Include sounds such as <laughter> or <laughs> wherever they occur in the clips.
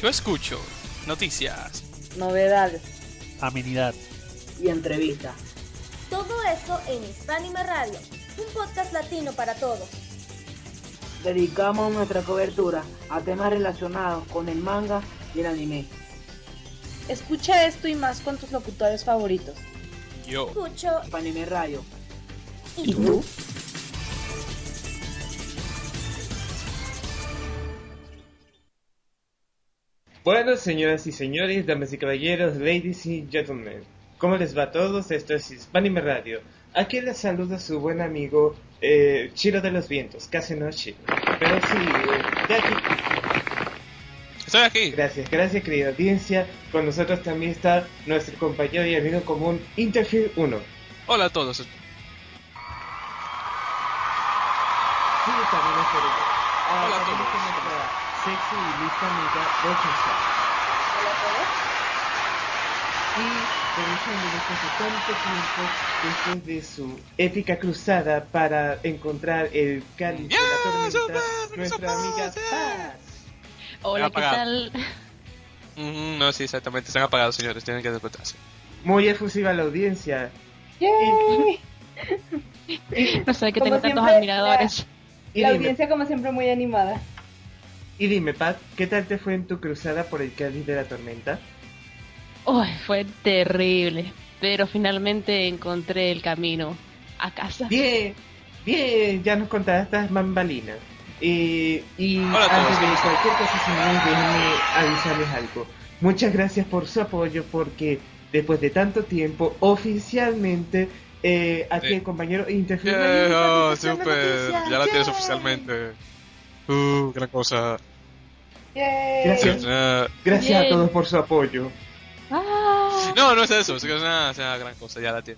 Yo escucho noticias, novedades amenidad y entrevistas. Todo eso en Hispánime Radio, un podcast latino para todos. Dedicamos nuestra cobertura a temas relacionados con el manga y el anime. Escucha esto y más con tus locutores favoritos. yo. Escucho Hispánime Radio. y tú. Bueno, señoras y señores, damas y caballeros, ladies y gentlemen, ¿cómo les va a todos? Esto es Hispanime Radio. Aquí les saluda su buen amigo eh, Chiro de los Vientos, casi no Chiro, pero sí, eh, de aquí. Estoy aquí. Gracias, gracias querida audiencia. Con nosotros también está nuestro compañero y amigo común Interfere 1. Hola a todos. Sí, también es por ello. Ah, Hola a todos. Sexy y lista amiga Rochester. Y regresando después de tanto tiempo, después de su épica cruzada para encontrar el cáliz de ¡Ya, la tormenta, nuestra amiga. Paz. Hola, ¿qué apagado. tal? Mm, no, sí, exactamente. Están apagados, señores. Tienen que despertarse. Muy efusiva la audiencia. ¡Yay! <laughs> No sé, que tengo tantos admiradores. Y La audiencia como siempre muy animada. Y dime, Pat, ¿qué tal te fue en tu cruzada por el cáliz de la tormenta? Uy, fue terrible. Pero finalmente encontré el camino a casa. Bien, bien, ya nos contarás estas bambalinas. Eh, y Hola a todos, antes de cualquier cosa, señores, déjenme avisarles algo. Muchas gracias por su apoyo porque después de tanto tiempo, oficialmente, eh, aquí Sí. el compañero Interfere Yeah, oh, super. Ya la tienes oficialmente. Uh, gran cosa. ¡Yay! Gracias. Eh, Gracias a todos por su apoyo. Ah, no, no es eso. Es que es una, es una gran cosa. Ya la. Eh,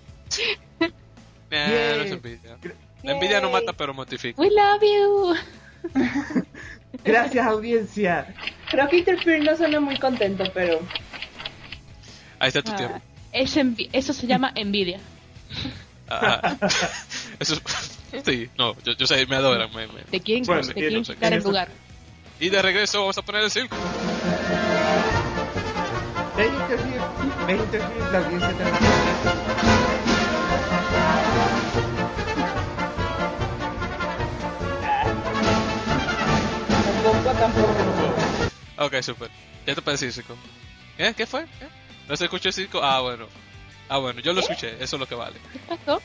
<laughs> no es envidia. La envidia no mata, pero mortifica. we love you. <laughs> Gracias, audiencia. Creo que Interfere no suena muy contento, pero Ahí está tu Ah, tiempo. es eso se llama envidia. Ah, <laughs> eso es- Sí, no, yo, yo sé, me adoran. Me, me- ¿De quién, Bueno, quitar el lugar? Y de regreso vamos a poner el circo. Ven, Interfere, ven, Interfere, la audiencia. Ok, super. Ya te puedes decir circo. ¿Eh? ¿Qué fue? ¿Eh? ¿No se escuchó el circo? Ah, bueno. Ah, bueno, yo lo escuché, eso es lo que vale. ¿Qué pasó?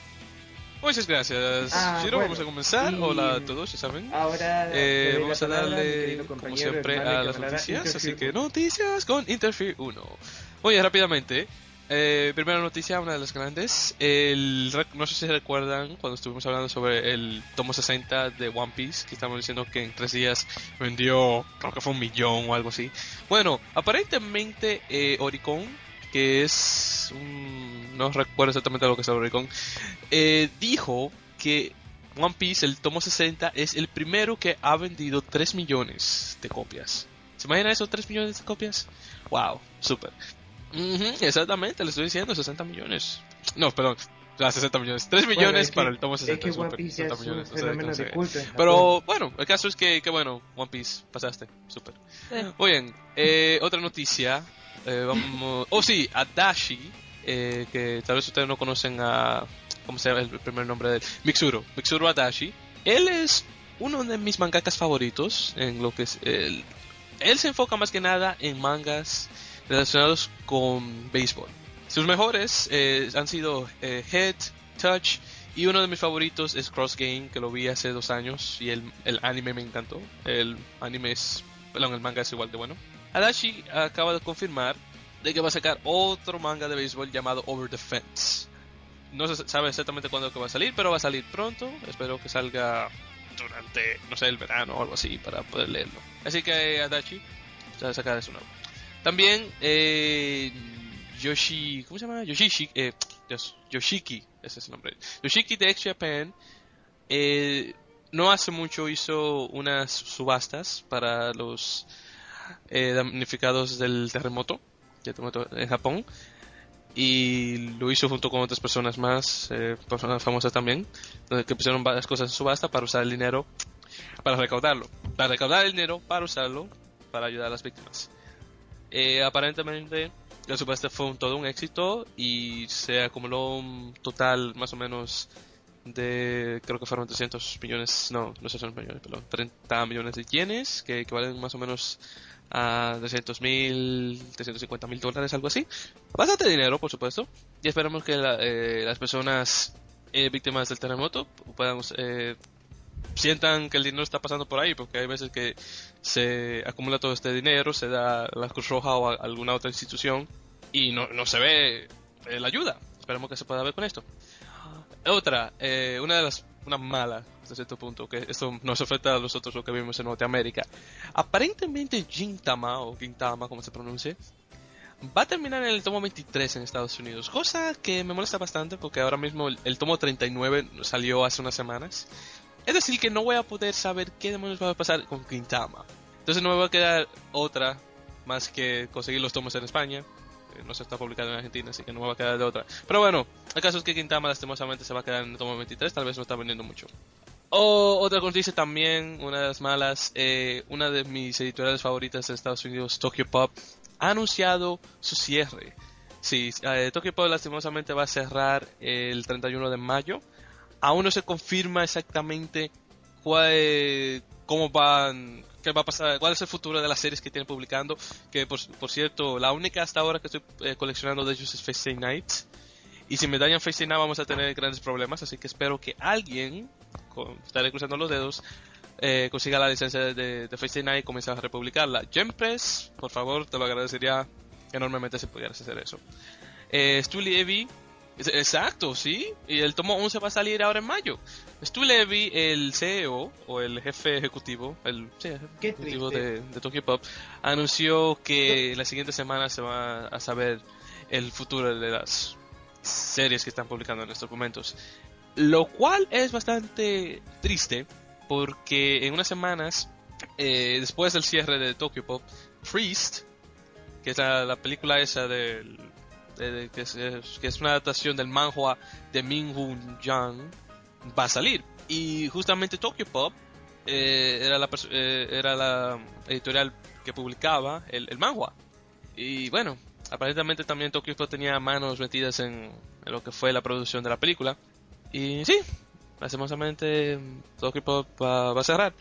Muchas gracias. Ah, Shiro, bueno, vamos a comenzar. y- Hola a todos, ya saben. Ahora Eh, doy vamos a darle, como siempre, a las noticias. Así que noticias con Interfere 1. Oye, rápidamente. Eh, primera noticia, una de las grandes. El, no sé si recuerdan cuando estuvimos hablando sobre el tomo 60 de One Piece, que estamos diciendo que en tres días vendió, creo que fue un millón o algo así. Bueno, aparentemente eh, Oricon, que es un, no recuerdo exactamente lo que es Oricon, eh, dijo que One Piece, el tomo 60, es el primero que ha vendido 3 millones de copias. ¿Se imaginan eso? 3 millones de copias. Wow, super. Ujú, exactamente, le estoy diciendo 60 millones. No, perdón. ah, 60 millones. 3 Bueno, millones es que- para el tomo 60. Es que One super, Piece ya 60 es un millones, no sé fenómeno cómo se de ve. culto. Pero bueno, el caso es que, que bueno, One Piece, pasaste, super. Sí. Muy bien, eh, otra noticia. eh, vamos. Oh, sí, Adachi, eh, que tal vez ustedes no conocen a. ¿Cómo se llama el primer nombre de él? Mixuro. Mixuro Adachi. Él es uno de mis mangakas favoritos en lo que es. el- él se enfoca más que nada en mangas relacionados con béisbol. Sus mejores eh, han sido eh, Head, Touch y uno de mis favoritos es Cross Game, que lo vi hace dos años y el, el anime me encantó. El anime es, perdón, el manga es igual de bueno. Adachi acaba de confirmar de que va a sacar otro manga de béisbol llamado Over the Fence. No se sabe exactamente cuándo que va a salir, pero va a salir pronto. Espero que salga durante, no sé, el verano o algo así para poder leerlo. Así que Adachi se va a sacar eso nuevo. También eh, Yoshi, ¿cómo se llama? Yoshishi, eh, Yoshiki, ese es el nombre. Yoshiki de X Japan eh, no hace mucho hizo unas subastas para los eh, damnificados del terremoto, en Japón y lo hizo junto con otras personas más, eh, personas famosas también, donde que pusieron varias cosas en subasta para usar el dinero, para recaudarlo, para recaudar el dinero, para usarlo, para ayudar a las víctimas. Eh, aparentemente, el Super fue un, todo un éxito y se acumuló un total más o menos de, creo que fueron 300 millones, no, no 600 millones, perdón, 30 millones de yenes, que equivalen más o menos a 200 mil, 350 mil dólares, algo así. Bastante dinero, por supuesto. Y esperamos que la- eh, las personas eh, víctimas del terremoto puedan eh, sientan que el dinero está pasando por ahí, porque hay veces que se acumula todo este dinero, se da a la Cruz Roja o a alguna otra institución y no, no se ve eh, la ayuda. Esperemos que se pueda ver con esto. Otra, eh, una de las una mala hasta cierto punto, que esto nos afecta a nosotros lo que vimos en Norteamérica. Aparentemente Gintama, o Gintama como se pronuncie, va a terminar en el tomo 23 en Estados Unidos, cosa que me molesta bastante porque ahora mismo el, el tomo 39 salió hace unas semanas. Es decir, que no voy a poder saber qué demonios va a pasar con Gintama. Entonces no me va a quedar otra más que conseguir los tomos en España. No se está publicado en Argentina, así que no me va a quedar de otra. Pero bueno, el caso es que Gintama lastimosamente se va a quedar en el tomo 23, tal vez no está vendiendo mucho. O otra noticia también, una de las malas, eh, una de mis editoriales favoritas de Estados Unidos, Tokyo Pop, ha anunciado su cierre. Sí, eh, Tokyo Pop lastimosamente va a cerrar el 31 de mayo. Aún no se confirma exactamente cuál, cómo van, qué va a pasar, cuál es el futuro de las series que tienen publicando. Que por, por cierto, la única hasta ahora que estoy eh, coleccionando de ellos es Face Day Night. Y si me dañan Face Night vamos a tener grandes problemas, así que espero que alguien, con, estaré cruzando los dedos, eh, consiga la licencia de, de Face Night y comience a republicarla. Gempress, por favor, te lo agradecería enormemente si pudieras hacer eso. Eh, Stu exacto, sí, y el tomo 11 va a salir ahora en mayo. Stu Levy, el CEO o el jefe ejecutivo, el sí, jefe ejecutivo de, de Tokyo Pop, anunció que la siguiente semana se va a saber el futuro de las series que están publicando en estos momentos. Lo cual es bastante triste porque en unas semanas, eh, después del cierre de Tokyo Pop, Priest, que es la, la película esa del, de- de- que, es, es- que es una adaptación del manhwa de Min Hoon Jang, va a salir. Y justamente Tokyo Pop eh, era, la, eh, era la editorial que publicaba el, manhwa. Y bueno, aparentemente también Tokyo Pop tenía manos metidas en, en lo que fue la producción de la película. Y sí, lastimosamente Tokyo Pop va, va a cerrar.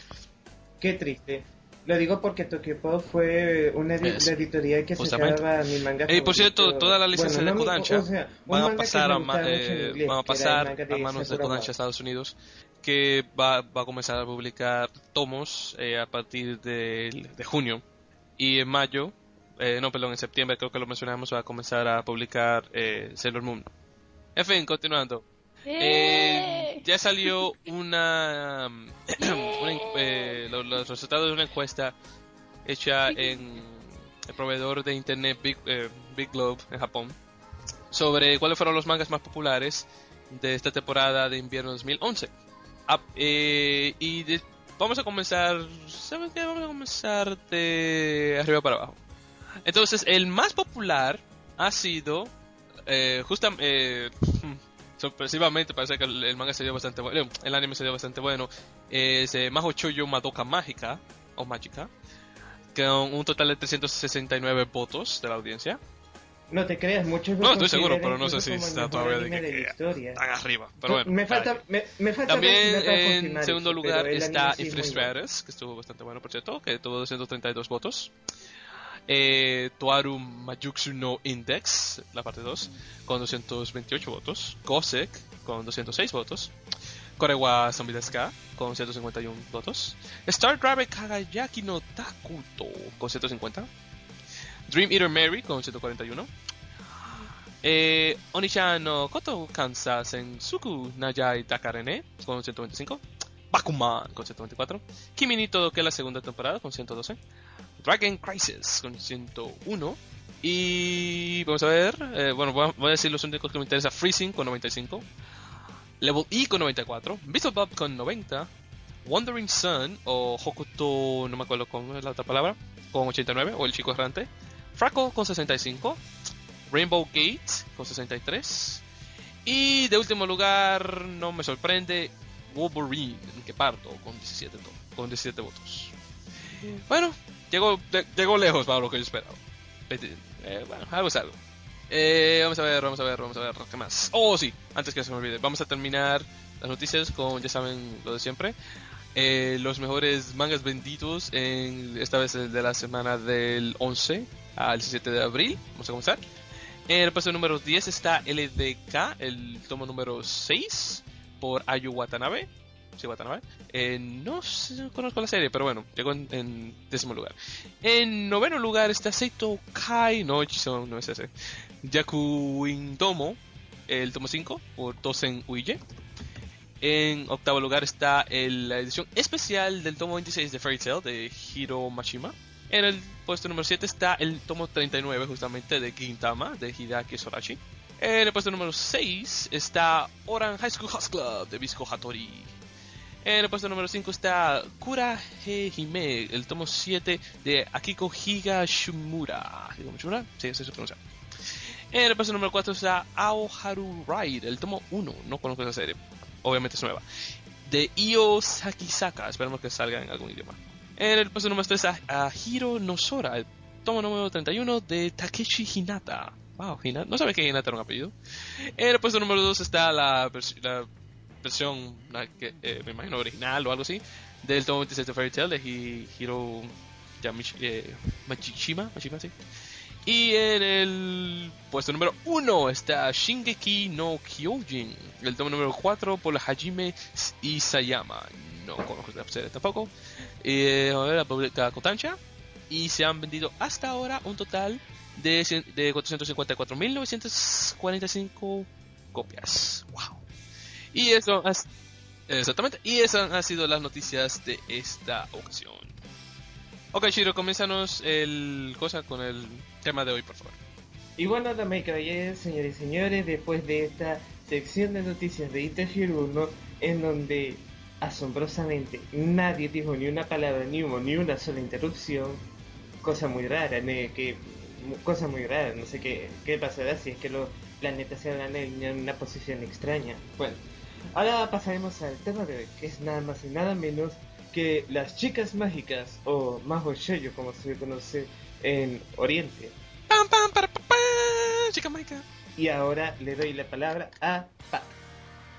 Qué triste. Lo digo porque Tokyo Pop fue una edi- Es, la editorial que sacaba mi manga Eh, por cierto, favorito. toda la licencia Bueno, de Kodansha o sea, van a pasar a, ma- eh, inglés, van a pasar a manos de Kodansha. Estados Unidos que va, va a comenzar a publicar tomos eh, a partir de, de junio. Y en mayo eh, no perdón en septiembre creo que lo mencionamos va a comenzar a publicar eh, Sailor Moon. En fin continuando eh, ya salió <laughs> una, <clears throat> una eh, lo- los resultados de una encuesta hecha en el proveedor de internet Big, eh, Big Globe en Japón sobre cuáles fueron los mangas más populares de esta temporada de invierno 2011. Ah, eh, y de- vamos a comenzar, ¿saben qué? Vamos a comenzar de arriba para abajo. Entonces, el más popular ha sido, eh, justamente, sorpresivamente parece que el, el manga se dio bastante bueno, el anime se dio bastante bueno, es eh, Maho Choyo Madoka Mágica, o Mágica, con un total de 369 votos de la audiencia. No te creas, muchos No, estoy seguro, pero no sé si está todavía de que, de historia. tan arriba. Pero bueno, me falta, me, me falta También en segundo eso, lugar está sí es. Rares, que estuvo bastante bueno, por cierto, que tuvo 232 votos. Eh, Toaru Majutsu no Index, la parte 2, con 228 votos. Gosek, con 206 votos. Korewa Zombie Desu Ka, con 151 votos. Star Driver Kagayaki no Takuto, con 150. Dream Eater Mary, con 141. Eh, no Koto Kansa Sensuku Nayai Takarene con 125. Bakuman con 124. Kimi ni Todo que la segunda temporada con 112. Dragon Crisis con 101. Y vamos a ver, eh, bueno, voy a, voy a decir los únicos que me interesa. Freezing con 95. Level E con 94. Beetle Bob con 90. Wandering Sun o Hokuto, no me acuerdo cómo es la otra palabra, con 89. O El Chico Errante. Fraco con 65. Rainbow Gate con 63. Y de último lugar, no me sorprende, Wolverine, que parto con 17, to- con 17 votos. Bueno, llegó, llegó lejos para lo que yo esperaba. eh, bueno, algo es algo. Eh, vamos a ver, vamos a ver, vamos a ver, ¿qué más? Oh, sí, antes que se me olvide, vamos a terminar las noticias con, ya saben, lo de siempre. Eh, los mejores mangas vendidos en esta vez el de la semana del 11 al 17 de abril. Vamos a comenzar. En el puesto número 10 está LDK, el tomo número 6 por Ayu Watanabe. Sí, Watanabe. Eh, no, sé, no conozco la serie, pero bueno, llegó en, décimo lugar. En noveno lugar está Seito Kai, no, no es ese. Yakuin Tomo, el tomo 5 por Tosen Uije. En octavo lugar está la edición especial del tomo 26 de Fairy Tail de Hiro Mashima. En el puesto número 7 está el tomo 39 justamente de Gintama de Hideaki Sorachi. En el puesto número 6 está Oran High School House Club de Bisco Hattori. En el puesto número 5 está Kura Hime, el tomo 7 de Akiko Higashimura. ¿Higashimura? Sí, así se pronuncia. En el puesto número 4 está Aoharu Ride, el tomo 1. No conozco esa serie. Obviamente es nueva. De Io Sakisaka. Esperemos que salga en algún idioma. En el puesto número 3 está a Hiro Nosora, el tomo número 31 de Takeshi Hinata. Wow, Hinata. No sabía que Hinata era un apellido. En el puesto número 2 está la, la versión, que, eh, me imagino, original o algo así, del tomo 26 de Fairy Tail de Hi- Hiro Yamish, eh, Machishima, sí. Y en el puesto número 1 está Shingeki no Kyojin, el tomo número 4 por Hajime Isayama. No conozco serie tampoco. Eh, la publica Kotansha. Y se han vendido hasta ahora un total de, de 454.945 copias. ¡Wow! Y eso has- exactamente. Y esas han sido las noticias de esta ocasión. Ok, Shiro, comienzanos el cosa con el tema de hoy, por favor. Y bueno, damas y señores y señores, después de esta sección de noticias de Interfere 1, en donde asombrosamente nadie dijo ni una palabra, ni hubo ni una sola interrupción, cosa muy rara, ne- que, cosa muy rara, no sé qué, qué pasará si es que los planetas se van en una posición extraña. Bueno, ahora pasaremos al tema de hoy, que es nada más y nada menos que las chicas mágicas, o Majo Shoujo como se conoce en Oriente. ¡Pam, pam, para, pa, pam! Chica mágica. Y ahora le doy la palabra a Pat.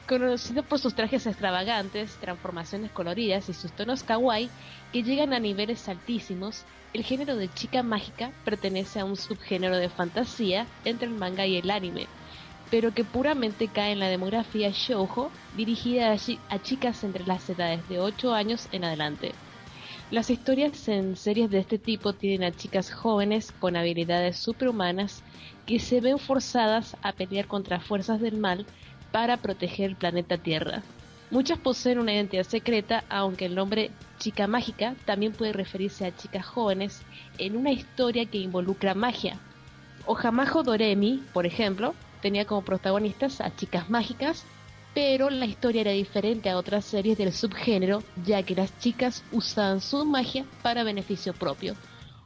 Conocido por sus trajes extravagantes, transformaciones coloridas y sus tonos kawaii que llegan a niveles altísimos, el género de chica mágica pertenece a un subgénero de fantasía entre el manga y el anime, pero que puramente cae en la demografía shoujo dirigida a, chi- a chicas entre las edades de 8 años en adelante. Las historias en series de este tipo tienen a chicas jóvenes con habilidades superhumanas que se ven forzadas a pelear contra fuerzas del mal para proteger el planeta Tierra. Muchas poseen una identidad secreta, aunque el nombre chica mágica también puede referirse a chicas jóvenes en una historia que involucra magia. Ojamajo Doremi, por ejemplo, tenía como protagonistas a chicas mágicas, pero la historia era diferente a otras series del subgénero, ya que las chicas usaban su magia para beneficio propio,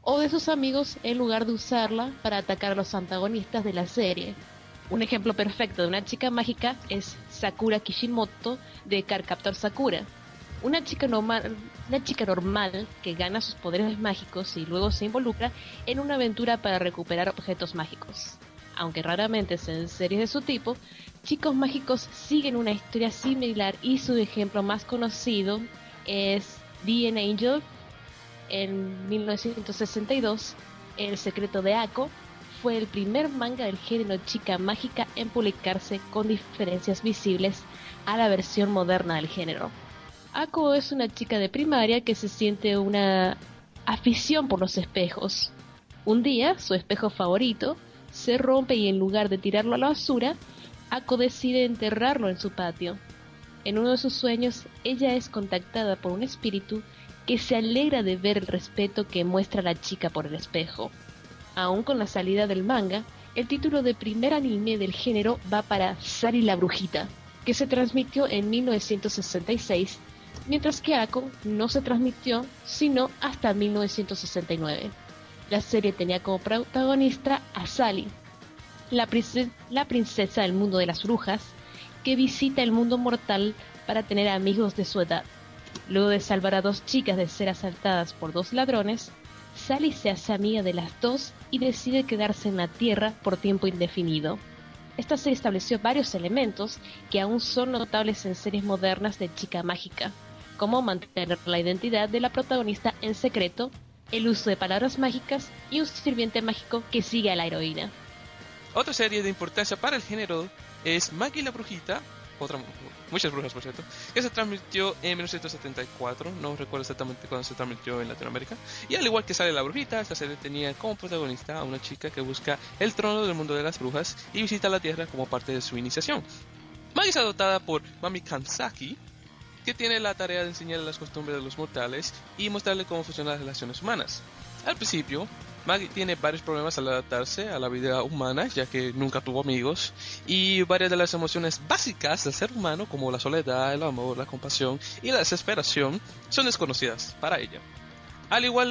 o de sus amigos en lugar de usarla para atacar a los antagonistas de la serie. Un ejemplo perfecto de una chica mágica es Sakura Kishimoto de Cardcaptor Sakura. Una chica, una chica normal que gana sus poderes mágicos y luego se involucra en una aventura para recuperar objetos mágicos. Aunque raramente en series de su tipo, Chicos Mágicos siguen una historia similar y su ejemplo más conocido es The Angel en 1962. El secreto de Ako fue el primer manga del género chica mágica en publicarse con diferencias visibles a la versión moderna del género. Ako es una chica de primaria que se siente una afición por los espejos. Un día, su espejo favorito se rompe y en lugar de tirarlo a la basura, Ako decide enterrarlo en su patio. En uno de sus sueños, ella es contactada por un espíritu que se alegra de ver el respeto que muestra la chica por el espejo. Aún con la salida del manga, el título de primer anime del género va para Sari la Brujita, que se transmitió en 1966, mientras que Ako no se transmitió sino hasta 1969. La serie tenía como protagonista a Sally, la, prince- la princesa del mundo de las brujas, que visita el mundo mortal para tener amigos de su edad. Luego de salvar a dos chicas de ser asaltadas por dos ladrones, Sally se hace amiga de las dos y decide quedarse en la Tierra por tiempo indefinido. Esta serie estableció varios elementos que aún son notables en series modernas de chica mágica, como mantener la identidad de la protagonista en secreto, el uso de palabras mágicas y un sirviente mágico que sigue a la heroína. Otra serie de importancia para el género es Maggie la Brujita, otra, muchas brujas por cierto, que se transmitió en 1974, no recuerdo exactamente cuándo se transmitió en Latinoamérica, y al igual que sale la brujita, esta serie tenía como protagonista a una chica que busca el trono del mundo de las brujas y visita la Tierra como parte de su iniciación. Maggie es adoptada por Mami Kansaki, que tiene la tarea de enseñarle las costumbres de los mortales y mostrarle cómo funcionan las relaciones humanas. Al principio, Maggie tiene varios problemas al adaptarse a la vida humana, ya que nunca tuvo amigos, y varias de las emociones básicas del ser humano, como la soledad, el amor, la compasión y la desesperación, son desconocidas para ella. Al igual,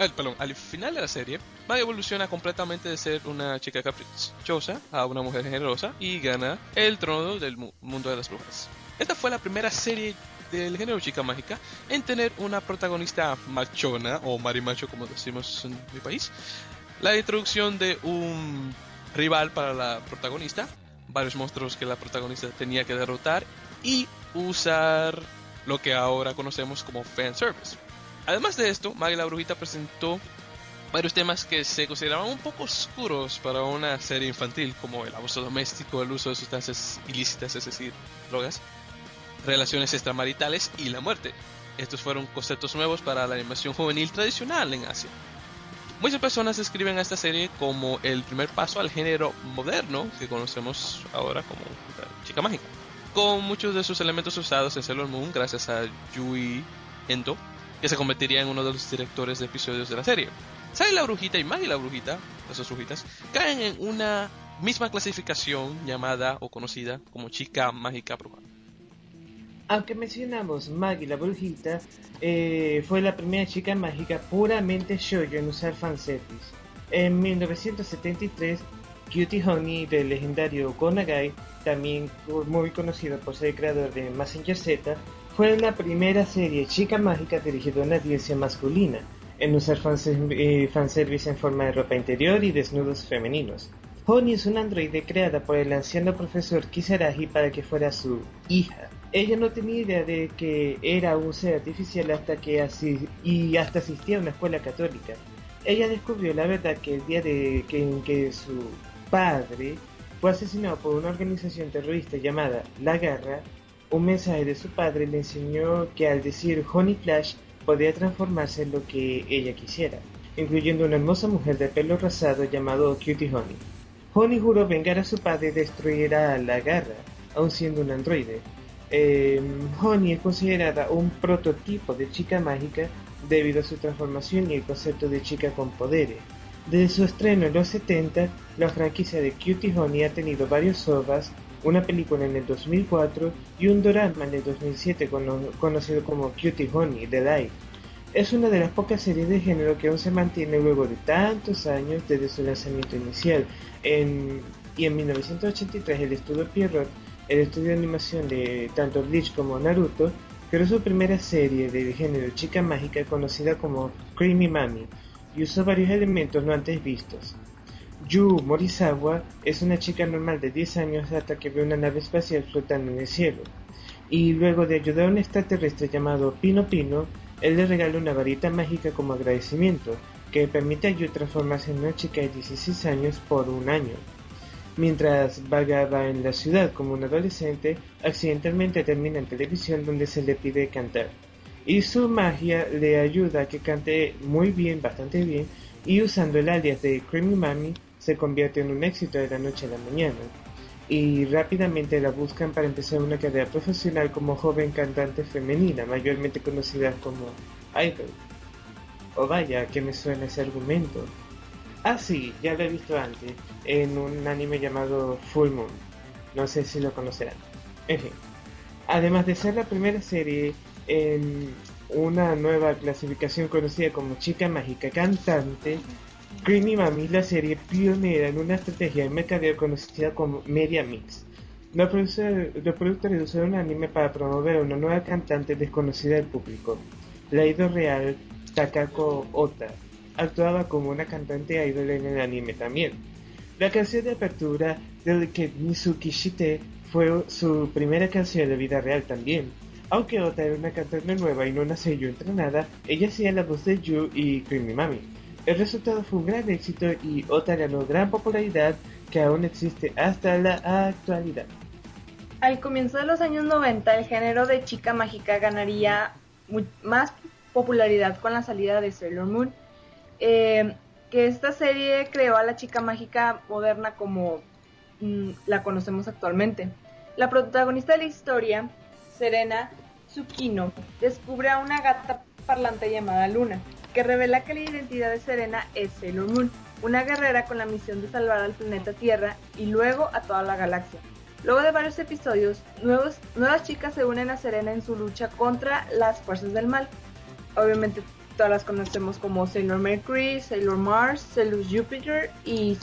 al, al final de la serie, Maggie evoluciona completamente de ser una chica caprichosa a una mujer generosa y gana el trono del mundo de las brujas. Esta fue la primera serie del género chica mágica en tener una protagonista machona o marimacho como decimos en mi país. La introducción de un rival para la protagonista, varios monstruos que la protagonista tenía que derrotar y usar lo que ahora conocemos como fan service. Además de esto, Maggie la Brujita presentó varios temas que se consideraban un poco oscuros para una serie infantil, como el abuso doméstico, el uso de sustancias ilícitas, es decir, drogas, relaciones extramaritales y la muerte. Estos fueron conceptos nuevos para la animación juvenil tradicional en Asia. Muchas personas describen a esta serie como el primer paso al género moderno que conocemos ahora como chica mágica, con muchos de sus elementos usados en Sailor Moon gracias a Yui Endo, que se convertiría en uno de los directores de episodios de la serie. Sally la brujita y Maggie la brujita, las dos brujitas, caen en una misma clasificación llamada o conocida como chica mágica bruja. Aunque mencionamos Maggie la brujita, eh, fue la primera chica mágica puramente shoujo en usar fanservice. En 1973, Cutie Honey del legendario Gonagai, también muy conocido por ser creador de Messenger Z, fue la primera serie chica mágica dirigida a una audiencia masculina en usar eh, fanservice en forma de ropa interior y desnudos femeninos. Honey es una androide creada por el anciano profesor Kisaragi para que fuera su hija. Ella no tenía idea de que era un ser artificial hasta que y hasta asistía a una escuela católica. Ella descubrió la verdad que el día de que, en que su padre fue asesinado por una organización terrorista llamada La Garra, un mensaje de su padre le enseñó que al decir Honey Flash podía transformarse en lo que ella quisiera, incluyendo una hermosa mujer de pelo rosado llamado Cutie Honey. Honey juró vengar a su padre y destruir a La Garra, aun siendo un androide, eh, Honey es considerada un prototipo de chica mágica debido a su transformación y el concepto de chica con poderes. Desde su estreno en los 70, la franquicia de Cutie Honey ha tenido varios ovas, una película en el 2004 y un drama en el 2007 conocido como Cutie Honey The Light. Es una de las pocas series de género que aún se mantiene luego de tantos años desde su lanzamiento inicial. y en 1983 el estudio Pierrot el estudio de animación de tanto Bleach como Naruto creó su primera serie de género chica mágica conocida como Creamy Mami y usó varios elementos no antes vistos. Yu Morisawa es una chica normal de 10 años hasta que ve una nave espacial flotando en el cielo, y luego de ayudar a un extraterrestre llamado Pino Pino, él le regala una varita mágica como agradecimiento, que permite a Yu transformarse en una chica de 16 años por un año. Mientras vagaba en la ciudad como un adolescente, accidentalmente termina en televisión donde se le pide cantar. Y su magia le ayuda a que cante muy bien, bastante bien, y usando el alias de Creamy Mami se convierte en un éxito de la noche a la mañana. Y rápidamente la buscan para empezar una carrera profesional como joven cantante femenina, mayormente conocida como idol. O vaya, que me suena ese argumento. Ah, sí, ya lo he visto antes, en un anime llamado Full Moon. No sé si lo conocerán. En fin. Además de ser la primera serie en una nueva clasificación conocida como Chica Mágica Cantante, Creamy Mami es la serie pionera en una estrategia de mercadeo conocida como Media Mix. Los productores, usaron un anime para promover a una nueva cantante desconocida del público, la idol real Takako Ota, actuaba como una cantante idol en el anime también. La canción de apertura de que Mizuki Shite fue su primera canción de vida real también. Aunque Ota era una cantante nueva y no una seiyuu entrenada, ella hacía la voz de Yu y Creamy Mami. El resultado fue un gran éxito y Ota ganó gran popularidad que aún existe hasta la actualidad. Al comienzo de los años 90, el género de chica mágica ganaría más popularidad con la salida de Sailor Moon. Eh, que esta serie creó a la chica mágica moderna como mm, la conocemos actualmente. La protagonista de la historia, Serena Tsukino, descubre a una gata parlante llamada Luna, que revela que la identidad de Serena es Sailor Moon, una guerrera con la misión de salvar al planeta Tierra y luego a toda la galaxia. Luego de varios episodios, nuevos, nuevas chicas se unen a Serena en su lucha contra las fuerzas del mal. Obviamente todas las conocemos como Sailor Mercury, Sailor Mars, Sailor Jupiter y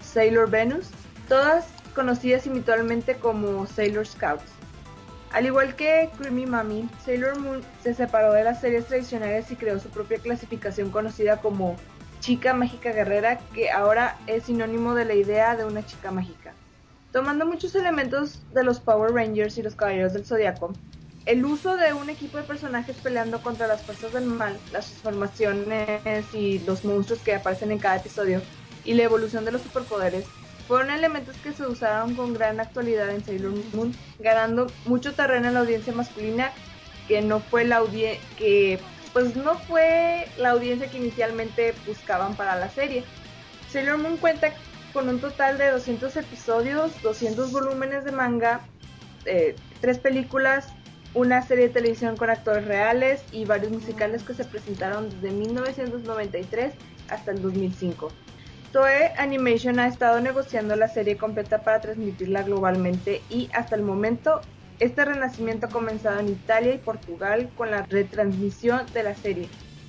Sailor, Venus, todas conocidas habitualmente como Sailor Scouts. Al igual que Creamy Mami, Sailor Moon se separó de las series tradicionales y creó su propia clasificación conocida como chica mágica guerrera, que ahora es sinónimo de la idea de una chica mágica. Tomando muchos elementos de los Power Rangers y los Caballeros del Zodiaco, el uso de un equipo de personajes peleando contra las fuerzas del mal, las transformaciones y los monstruos que aparecen en cada episodio, y la evolución de los superpoderes, fueron elementos que se usaron con gran actualidad en Sailor Moon, ganando mucho terreno en la audiencia masculina, que no fue la audiencia que pues no fue la audiencia que inicialmente buscaban para la serie. Sailor Moon cuenta con un total de 200 episodios, 200 volúmenes de manga, eh, tres películas, una serie de televisión con actores reales y varios musicales que se presentaron desde 1993 hasta el 2005. Toei Animation ha estado negociando la serie completa para transmitirla globalmente y hasta el momento este renacimiento ha comenzado en Italia y Portugal con la retransmisión de la serie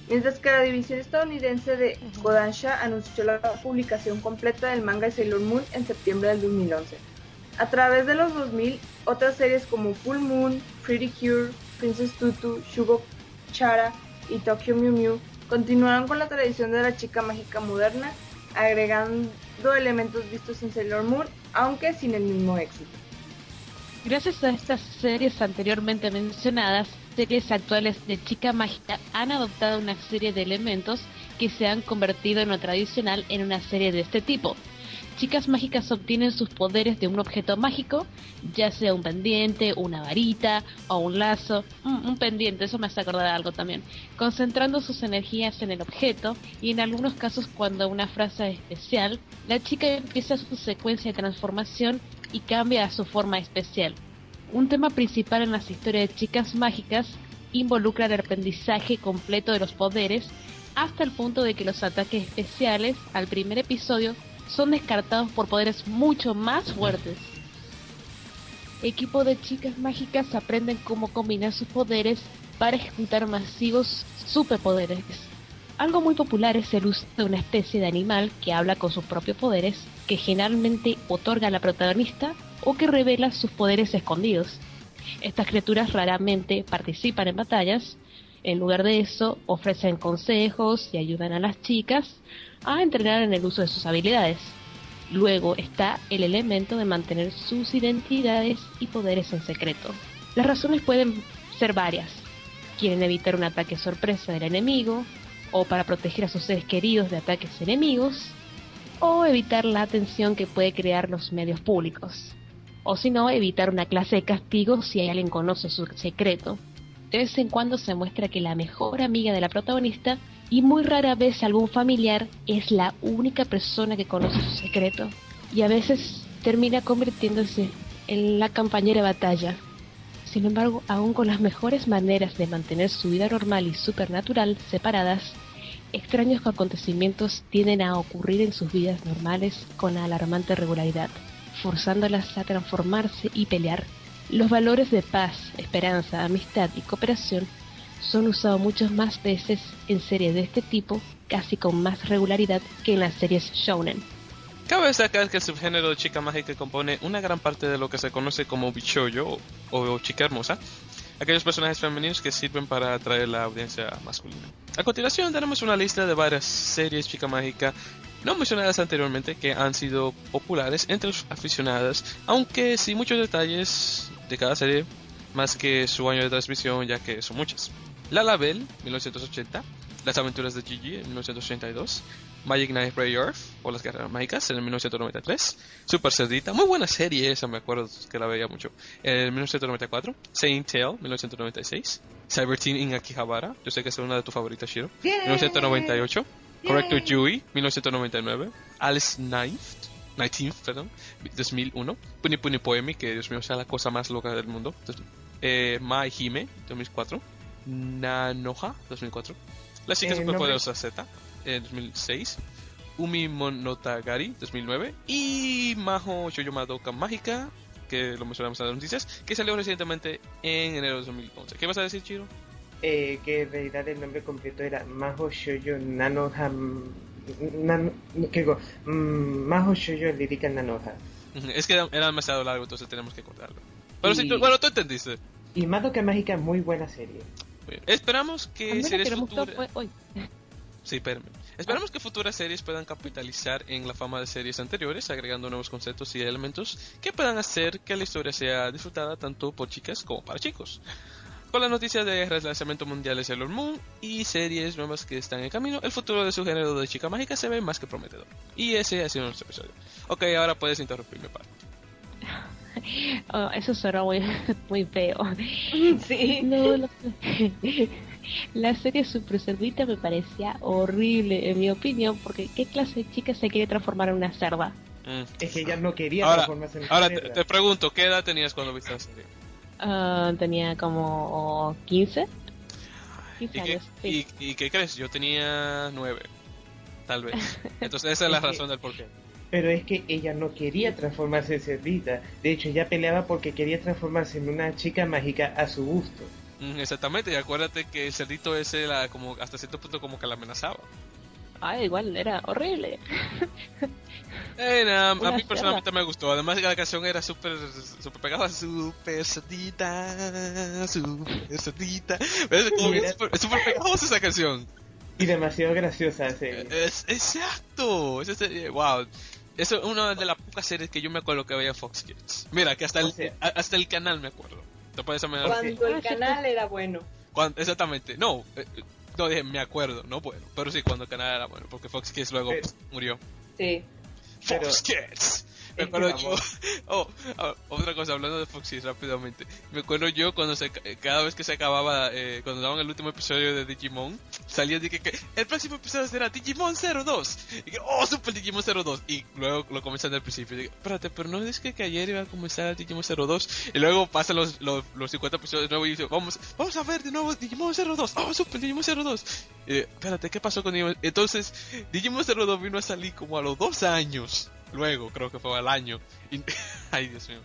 mientras que la división estadounidense de Kodansha anunció la publicación completa del manga de Sailor Moon en septiembre del 2011. A través de los 2000, otras series como Full Moon, Pretty Cure, Princess Tutu, Shugo Chara y Tokyo Mew Mew continuaron con la tradición de la chica mágica moderna, agregando elementos vistos en Sailor Moon, aunque sin el mismo éxito. Gracias a estas series anteriormente mencionadas, series actuales de Chica Mágica han adoptado una serie de elementos que se han convertido en lo tradicional en una serie de este tipo. Chicas mágicas obtienen sus poderes de un objeto mágico, ya sea un pendiente, una varita o un lazo. Mm, un pendiente, eso me hace acordar algo también. Concentrando sus energías en el objeto y en algunos casos cuando una frase es especial, la chica empieza su secuencia de transformación y cambia a su forma especial. Un tema principal en las historias de chicas mágicas involucra el aprendizaje completo de los poderes hasta el punto de que los ataques especiales al primer episodio son descartados por poderes mucho más fuertes. Equipo de chicas mágicas aprenden cómo combinar sus poderes para ejecutar masivos superpoderes. Algo muy popular es el uso de una especie de animal que habla con sus propios poderes, que generalmente otorga a la protagonista o que revela sus poderes escondidos. Estas criaturas raramente participan en batallas, en lugar de eso ofrecen consejos y ayudan a las chicas a entrenar en el uso de sus habilidades. Luego está el elemento de mantener sus identidades y poderes en secreto. Las razones pueden ser varias. Quieren evitar un ataque sorpresa del enemigo, o para proteger a sus seres queridos de ataques enemigos, o evitar la atención que puede crear los medios públicos o si no, evitar una clase de castigo si alguien conoce su secreto. De vez en cuando se muestra que la mejor amiga de la protagonista y muy rara vez algún familiar es la única persona que conoce su secreto y a veces termina convirtiéndose en la compañera de batalla. Sin embargo, aún con las mejores maneras de mantener su vida normal y supernatural separadas, extraños acontecimientos tienden a ocurrir en sus vidas normales con alarmante regularidad forzándolas a transformarse y pelear. Los valores de paz, esperanza, amistad y cooperación son usados muchas más veces en series de este tipo, casi con más regularidad que en las series shounen. Cabe destacar que el subgénero de chica mágica compone una gran parte de lo que se conoce como bichoyo o, chica hermosa, aquellos personajes femeninos que sirven para atraer la audiencia masculina. A continuación tenemos una lista de varias series chica mágica no mencionadas anteriormente que han sido populares entre los aficionados, aunque sin muchos detalles de cada serie, más que su año de transmisión, ya que son muchas. La Label, 1980, Las aventuras de Gigi, en 1982, Magic Knight Ray Earth, o Las Guerras Mágicas, en el 1993, Super Cerdita, muy buena serie esa, me acuerdo que la veía mucho, en 1994, Saint Tail, 1996, Cyber Teen in Akihabara, yo sé que es una de tus favoritas, Shiro, 1998, Corrector Yui, 1999. Alice Ninth, 19, perdón, 2001. Puni Puni Poemi, que Dios mío, sea la cosa más loca del mundo. Eh, Mai Hime, 2004. Nanoha, 2004. La chica Eh, superpoderosa Z, en 2006. Umi Monotagari, 2009. Y Maho Shoujo Madoka Mágica, que lo mencionamos en las noticias, que salió recientemente en enero de 2011. ¿Qué vas a decir, Chiro? Eh, que en realidad el nombre completo era Maho Shoujo Nanoha. Nan, ¿qué digo? Mm, Maho Shoujo Lyrical Nanoha. Es que era, era demasiado largo, entonces tenemos que cortarlo. Pero sí, Y- tú- bueno, tú entendiste. Y Madoka Mágica, muy buena serie. Esperamos que series futuras... Sí. Esperamos que futuras series puedan capitalizar en la fama de series anteriores, agregando nuevos conceptos y elementos que puedan hacer que la historia sea disfrutada tanto por chicas como para chicos. Con las noticias de relanzamiento mundial de Sailor Moon y series nuevas que están en camino, el futuro de su género de chica mágica se ve más que prometedor. Y ese ha sido nuestro episodio. Ok, ahora puedes interrumpirme, para. <laughs> Oh, eso sonó muy, <laughs> muy feo. <laughs> Sí. No, la, la serie Super Cerdita me parecía horrible, en mi opinión, porque ¿qué clase de chica se quiere transformar en una cerda? Mm. Es que ella no quería Ahora, transformarse en ahora te, cerda. te pregunto, ¿qué edad tenías cuando viste la serie? Ah, tenía como 15. 15 ¿Y qué, sí. y, y qué crees? Yo tenía nueve, tal vez. Entonces esa es la razón del porqué. Pero es que ella no quería transformarse en cerdita. De hecho, ella peleaba porque quería transformarse en una chica mágica a su gusto. Mm, Exactamente, y acuérdate que el cerdito ese la, como hasta cierto punto como que la amenazaba. Ah, igual era horrible. Eh, a mí cerda. personalmente me gustó. Además que la canción era súper super pegada, súper cerdita, súper cerdita. Es súper- pegajosa esa canción. Y demasiado graciosa Eh, serie. Es, exacto. Es este- wow. Eso es una de las pocas series que yo me acuerdo que veía en Fox Kids. Mira, que hasta el, O sea- a- hasta el canal me acuerdo. Te puedes imaginar. Cuando Ah, el sí, canal era bueno. Cuando- exactamente. No, eh, no dije me acuerdo, no bueno. Pero sí, cuando el canal era bueno, porque Fox Kids luego Pero- pss, murió. Sí. Pero- Fox Kids. Me <laughs> acuerdo yo. <laughs> Oh, ah, otra cosa, hablando de Fox Kids rápidamente. Me acuerdo yo cuando se, cada vez que se acababa, eh, cuando daban el último episodio de Digimon, salía de que, que el próximo episodio será Digimon 02. Y que, oh, Super Digimon 02. Y luego lo comienzan del principio. Y digo, espérate, pero no es que, que ayer iba a comenzar Digimon 02. Y luego pasan los, los, los 50 episodios de nuevo y dice, vamos, vamos a ver de nuevo Digimon 02. Oh, Super Digimon 02. Y, digo, espérate, ¿qué pasó con Digimon? Entonces, Digimon 02 vino a salir como a los dos años. Luego, creo que fue al año. <laughs> Ay, Dios mío.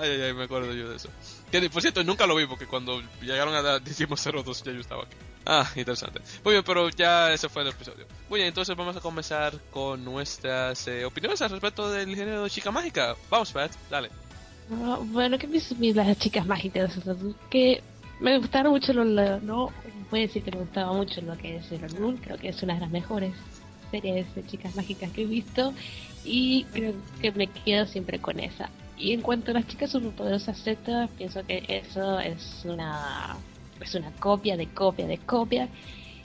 Ay, ay, ay, me acuerdo yo de eso. Que, por cierto, nunca lo vi porque cuando llegaron a <laughs> Digimon 02 ya yo estaba aquí. Ah, interesante. Muy bien, pero ya ese fue el episodio. Muy bien, entonces vamos a comenzar con nuestras eh, opiniones al respecto del género de chica mágica. Vamos, Pat, dale. Ah, bueno, que mis, mis- las chicas mágicas, que me gustaron mucho, lo, lo- no voy a decir que me gustaba mucho lo que es Sailor Moon, creo que es una de las mejores series de chicas mágicas que he visto y creo que me quedo siempre con esa. Y en cuanto a las chicas superpoderosas Z, pienso que eso es una es una copia de copia de copia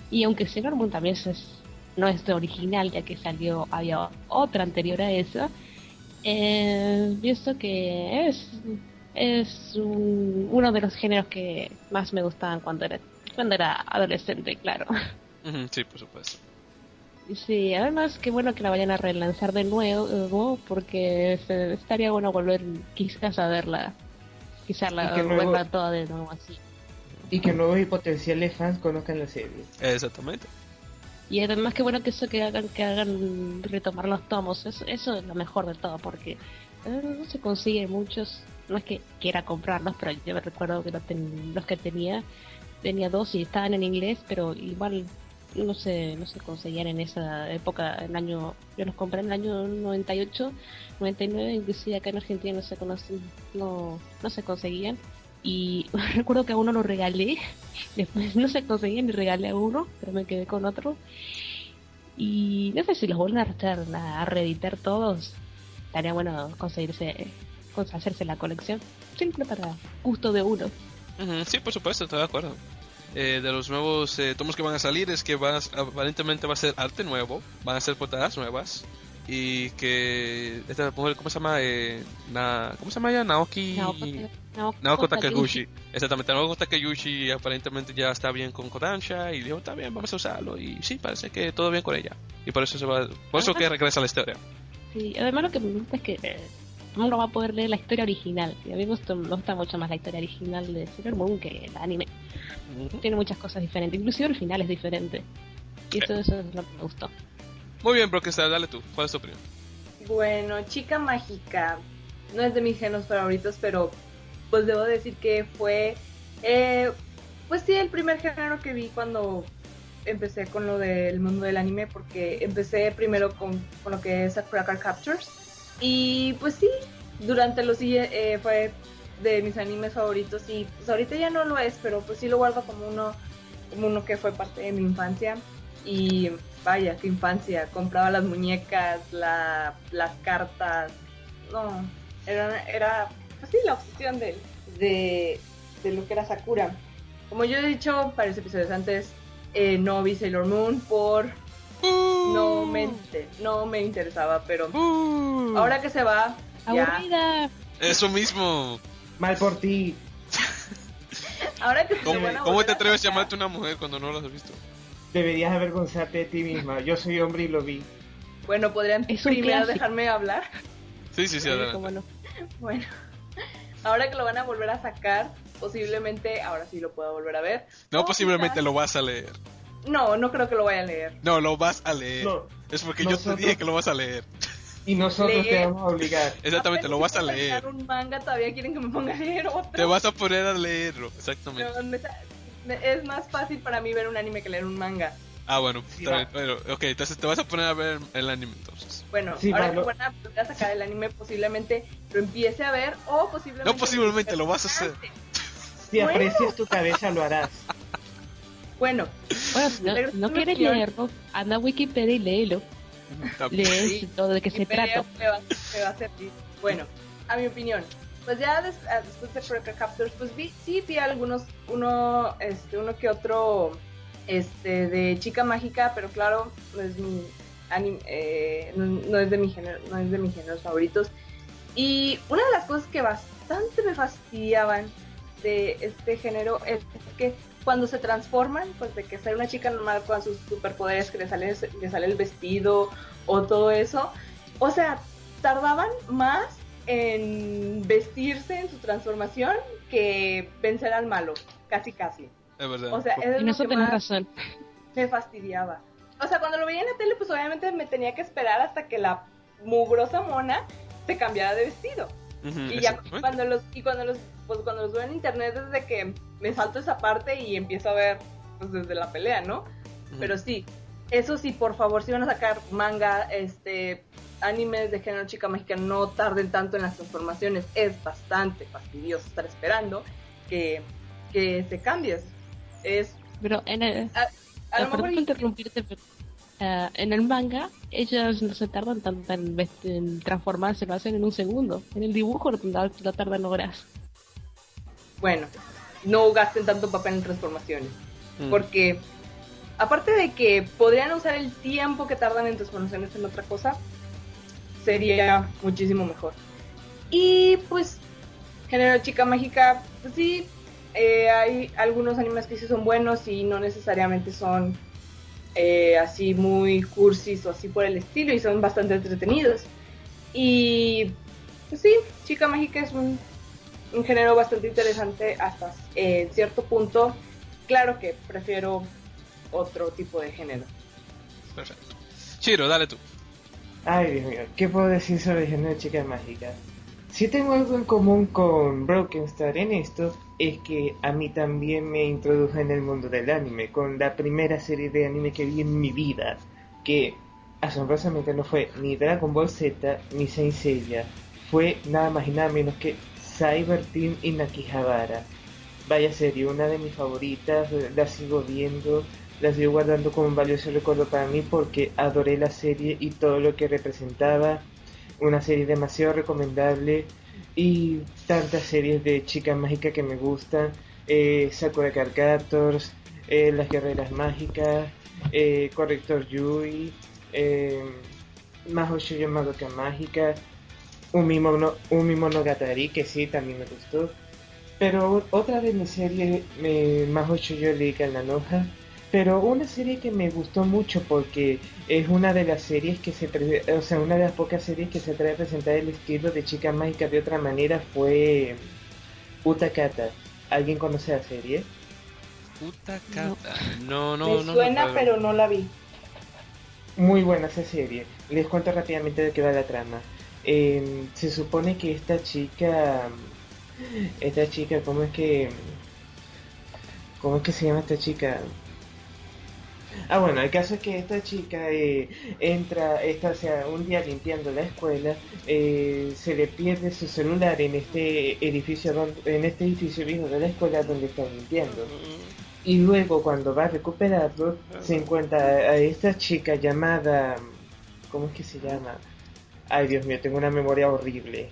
y aunque Sailor Moon también es, no es original ya que salió había otra anterior a esa eh, pienso que es es un- uno de los géneros que más me gustaban cuando era cuando era adolescente, claro. Sí, por supuesto. Sí, además que bueno que la vayan a relanzar de nuevo porque se- estaría bueno volver quizás a verla, quizás la verla toda de nuevo así. Y que nuevos y potenciales fans conozcan la serie. Exactamente. Y además que bueno que eso que hagan que hagan retomar los tomos, eso, eso es lo mejor de todo porque eh, no se consigue muchos, no es que quiera comprarlos, pero yo me recuerdo que los, ten- los que tenía tenía dos y estaban en inglés, pero igual no se no se conseguían en esa época, el año yo los compré en el año 98, 99, inclusive acá en Argentina no se conocen, no no se conseguían Y <laughs> recuerdo que a uno lo regalé. <laughs> Después no se conseguía ni regalé a uno, pero me quedé con otro. Y no sé si los vuelven a, a reeditar todos. Estaría bueno conseguirse, cons- hacerse la colección. Simple para gusto de uno. Sí, por supuesto, estoy de acuerdo. Eh, de los nuevos eh, tomos que van a salir es que aparentemente va a ser arte nuevo, van a ser portadas nuevas y que esta mujer, ¿cómo se llama? Eh, Na- ¿Cómo se llama ella? Naoki Naoko, Naoko Naoko Takeuchi. Exactamente, Naoko Takeuchi aparentemente ya está bien con Kodansha y dijo, está bien, vamos a usarlo y sí, parece que todo bien con ella. Y por eso se va, por eso que regresa a la historia. Sí, además lo que me gusta es que eh, uno va a poder leer la historia original. Y a mí me gusta, me gusta mucho más la historia original de Sailor Moon que el anime. Tiene muchas cosas diferentes, inclusive el final es diferente. Y eso, eso es lo que me gustó. Muy bien, Brockestar, dale tú, ¿cuál es tu opinión? Bueno, Chica Mágica no es de mis géneros favoritos, pero pues debo decir que fue, eh, pues sí, el primer género que vi cuando empecé con lo del mundo del anime, porque empecé primero con, con lo que es Sakura Card Captures. Y pues sí, durante los siguientes eh, fue de mis animes favoritos y pues ahorita ya no lo es, pero pues sí lo guardo como uno, como uno que fue parte de mi infancia. Y vaya, qué infancia. Compraba las muñecas, la, las cartas. No, era, era pues sí, la obsesión de, de, de lo que era Sakura. Como yo he dicho varios episodios antes, eh, no vi Sailor Moon por... No me, no me interesaba, pero Uh, ahora que se va, ya. ¡Aburrida! Eso mismo. Mal por ti. <laughs> Ahora que se ¿Cómo, van a cómo volver te atreves a llamarte una mujer cuando no lo has visto? Deberías avergonzarte de ti misma. Yo soy hombre y lo vi. Bueno, podrían primero dejarme hablar. Sí, sí, sí, <laughs> adelante. cómo no. Bueno, ahora que lo van a volver a sacar, posiblemente ahora sí lo pueda volver a ver. No, posiblemente quizás- lo vas a leer. No, no creo que lo vaya a leer. No, lo vas a leer. No, es porque yo te dije que lo vas a leer. y nosotros te Leer. vamos a obligar. Exactamente, lo vas a leer. un manga, todavía quieren que me ponga a leer otro. Te vas a poner a leerlo, exactamente. No, neta, me- es más fácil para mí ver un anime que leer un manga. Ah, bueno, Sí, está va. bien. Bueno, ok, entonces te vas a poner a ver el anime entonces. Bueno, Sí, ahora va, que lo- van a volver a sacar el anime, posiblemente lo empiece a ver o posiblemente... No, posiblemente, lo vas a hacer. Si Bueno. aprecias tu cabeza, lo harás. <laughs> Bueno, Bueno, si no, no a mi quieres opinión. leerlo, anda a Wikipedia y léelo. Lees Sí. todo de qué se trata. me va, me va a servir. Bueno, a mi opinión, pues ya des- ah, después de Cracker Captors, pues vi, sí vi algunos, uno, este, uno que otro, este, de chica mágica, pero claro, no es mi anim- eh, no, no es de mi género, no es de mis géneros favoritos. Y una de las cosas que bastante me fastidiaban de este género es que cuando se transforman, pues de que ser una chica normal con sus superpoderes, que le sale, le sale el vestido o todo eso, o sea, tardaban más en vestirse en su transformación que vencer al malo, casi casi. Es verdad. O sea, es En eso tenés razón. me fastidiaba. O sea, cuando lo veía en la tele, pues obviamente me tenía que esperar hasta que la mugrosa mona se cambiara de vestido. Y ya cuando los, y cuando los, pues cuando los veo en internet desde que me salto esa parte y empiezo a ver pues desde la pelea, ¿no? Pero sí, eso sí, por favor, si van a sacar manga, este, animes de género chica mágica, no tarden tanto en las transformaciones. Es bastante fastidioso estar esperando que, que se cambie. Es, Pero en el, a, a lo perdón por mejor interrumpirte, pero ah, en el manga ellos no se tardan tanto en transformarse, lo hacen en un segundo. En el dibujo lo, lo tardan horas. bueno, no gasten tanto papel en transformaciones. Mm. Porque aparte de que podrían usar el tiempo que tardan en transformaciones en otra cosa, sería muchísimo mejor. Y pues, género chica mágica, pues sí, eh, hay algunos animes que sí son buenos y no necesariamente son eh, así muy cursis o así por el estilo y son bastante entretenidos. Y pues sí, chica mágica es un, un género bastante interesante hasta eh, cierto punto. Claro que prefiero otro tipo de género. Perfecto. Chiro, dale tú. Ay, Dios mío, ¿qué puedo decir sobre el género de chicas mágicas? Si tengo algo en común con Broken Star en esto, es que a mí también me introdujo en el mundo del anime, con la primera serie de anime que vi en mi vida, que asombrosamente no fue ni Dragon Ball Z ni Saint Seiya, fue nada más y nada menos que Cyber Team y Nakihabara. Vaya serie, una de mis favoritas, la sigo viendo, la sigo guardando como un valioso recuerdo para mí porque adoré la serie y todo lo que representaba. Una serie demasiado recomendable y tantas series de chicas mágicas que me gustan. Eh, Sakura Card Captors, eh, Las Guerreras Mágicas, eh, Corrector Yui, eh, Maho Shoujo Madoka Mágica, Umi, Mono, Umi Monogatari, que sí, también me gustó. Pero otra de mis series, eh, Maho Shoujo Liga en la Noja, pero una serie que me gustó mucho porque es una de las series que se, o sea, una de las pocas series que se trae a presentar el estilo de chica mágica de otra manera fue Utakata. ¿Alguien conoce la serie? Puta cata. No, no, Me no. no suena, pero no la vi. Muy buena esa serie. Les cuento rápidamente de qué va la trama. Eh, se supone que esta chica, esta chica, ¿cómo es que, cómo es que se llama esta chica? Ah, bueno, el caso es que esta chica eh, entra, esta, o sea, un día limpiando la escuela, eh, se le pierde su celular en este edificio, en este edificio viejo de la escuela donde está limpiando. Y luego cuando va a recuperarlo, se encuentra a esta chica llamada... ¿Cómo es que se llama? Ay, Dios mío, tengo una memoria horrible.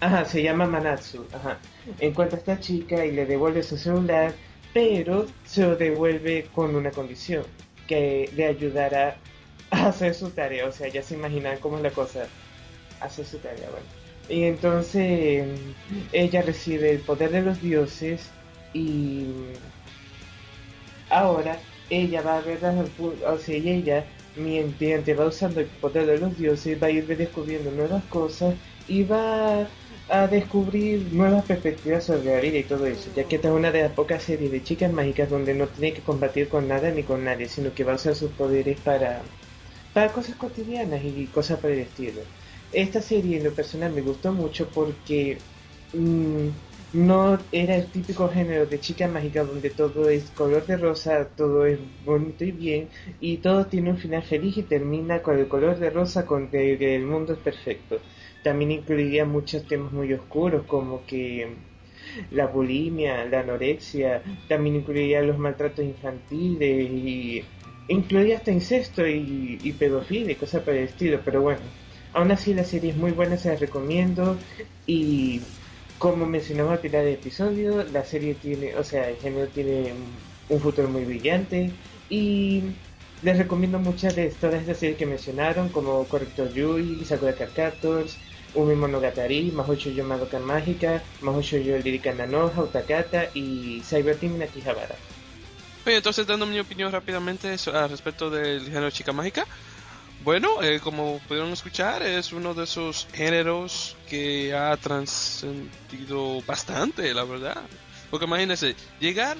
Ajá, se llama Manatsu. Ajá. Encuentra a esta chica y le devuelve su celular, pero se lo devuelve con una condición, que le ayudará a hacer su tarea. O sea, ya se imaginan cómo es la cosa. Hacer su tarea, bueno. Y entonces ella recibe el poder de los dioses y ahora ella va a ver las o sea, y ella mediante va usando el poder de los dioses va a ir descubriendo nuevas cosas y va a descubrir nuevas perspectivas sobre la vida y todo eso, ya que esta es una de las pocas series de chicas mágicas donde no tiene que combatir con nada ni con nadie, sino que va a usar sus poderes para, para cosas cotidianas y cosas por el estilo. Esta serie en lo personal me gustó mucho porque mm, no era el típico género de chica mágica donde todo es color de rosa, todo es bonito y bien y todo tiene un final feliz y termina con el color de rosa con que que el mundo es perfecto. También incluía muchos temas muy oscuros como que la bulimia, la anorexia, también incluía los maltratos infantiles y incluía hasta incesto y, y pedofilia y cosas por el estilo, pero bueno, aún así la serie es muy buena, se la recomiendo y como mencionamos al final del episodio, la serie tiene, o sea, el género tiene un futuro muy brillante y les recomiendo muchas de todas estas series que mencionaron, como Corrector Yui, Sakura Captors, Umi Monogatari, Mahou Shoujo Madoka Mágica, Mahou Shoujo Lírica Nanoha, Utakata y Cyber Team Nakihabara. Oye, entonces dando mi opinión rápidamente al respecto del género chica mágica. Bueno, eh, como pudieron escuchar, es uno de esos géneros que ha trascendido bastante, la verdad. Porque imagínense, llegar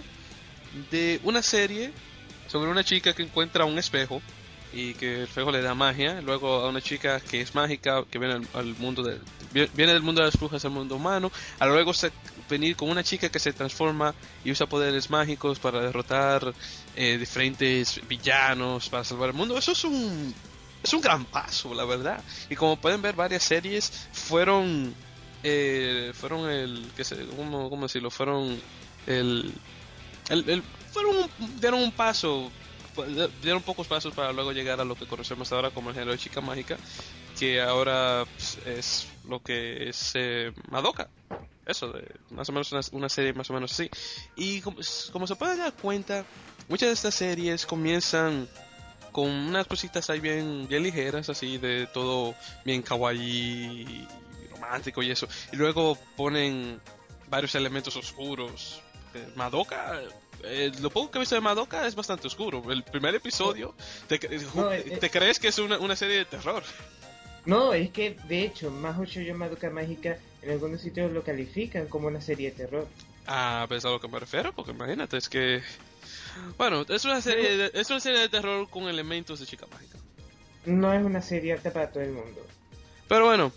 de una serie sobre una chica que encuentra un espejo y que el espejo le da magia, luego a una chica que es mágica, que viene al, mundo de, viene del mundo de las brujas al mundo humano, a luego se, venir con una chica que se transforma y usa poderes mágicos para derrotar eh, diferentes villanos, para salvar el mundo. Eso es un es un gran paso, la verdad. Y como pueden ver, varias series fueron eh, fueron el que se cómo, cómo decirlo, fueron el, el, el- fueron dieron un paso dieron pocos pasos para luego llegar a lo que conocemos ahora como el género de chica mágica que ahora pues, es lo que es eh, Madoka. Eso de más o menos una, una serie más o menos así. Y como, se pueden dar cuenta muchas de estas series comienzan con unas cositas ahí bien bien ligeras así de todo bien kawaii romántico y eso. Y luego ponen varios elementos oscuros. Eh, Madoka eh, lo poco que he visto de Madoka es bastante oscuro el primer episodio te, No, eh, te crees que es una, una serie de terror No, es que de hecho, Mahou Shoujo Madoka Mágica en algunos sitios lo califican como una serie de terror. Ah, pues a lo que me refiero, porque imagínate, es que... Bueno, es una serie de, es una serie de terror con elementos de chica mágica. No es una serie apta para todo el mundo. Pero bueno,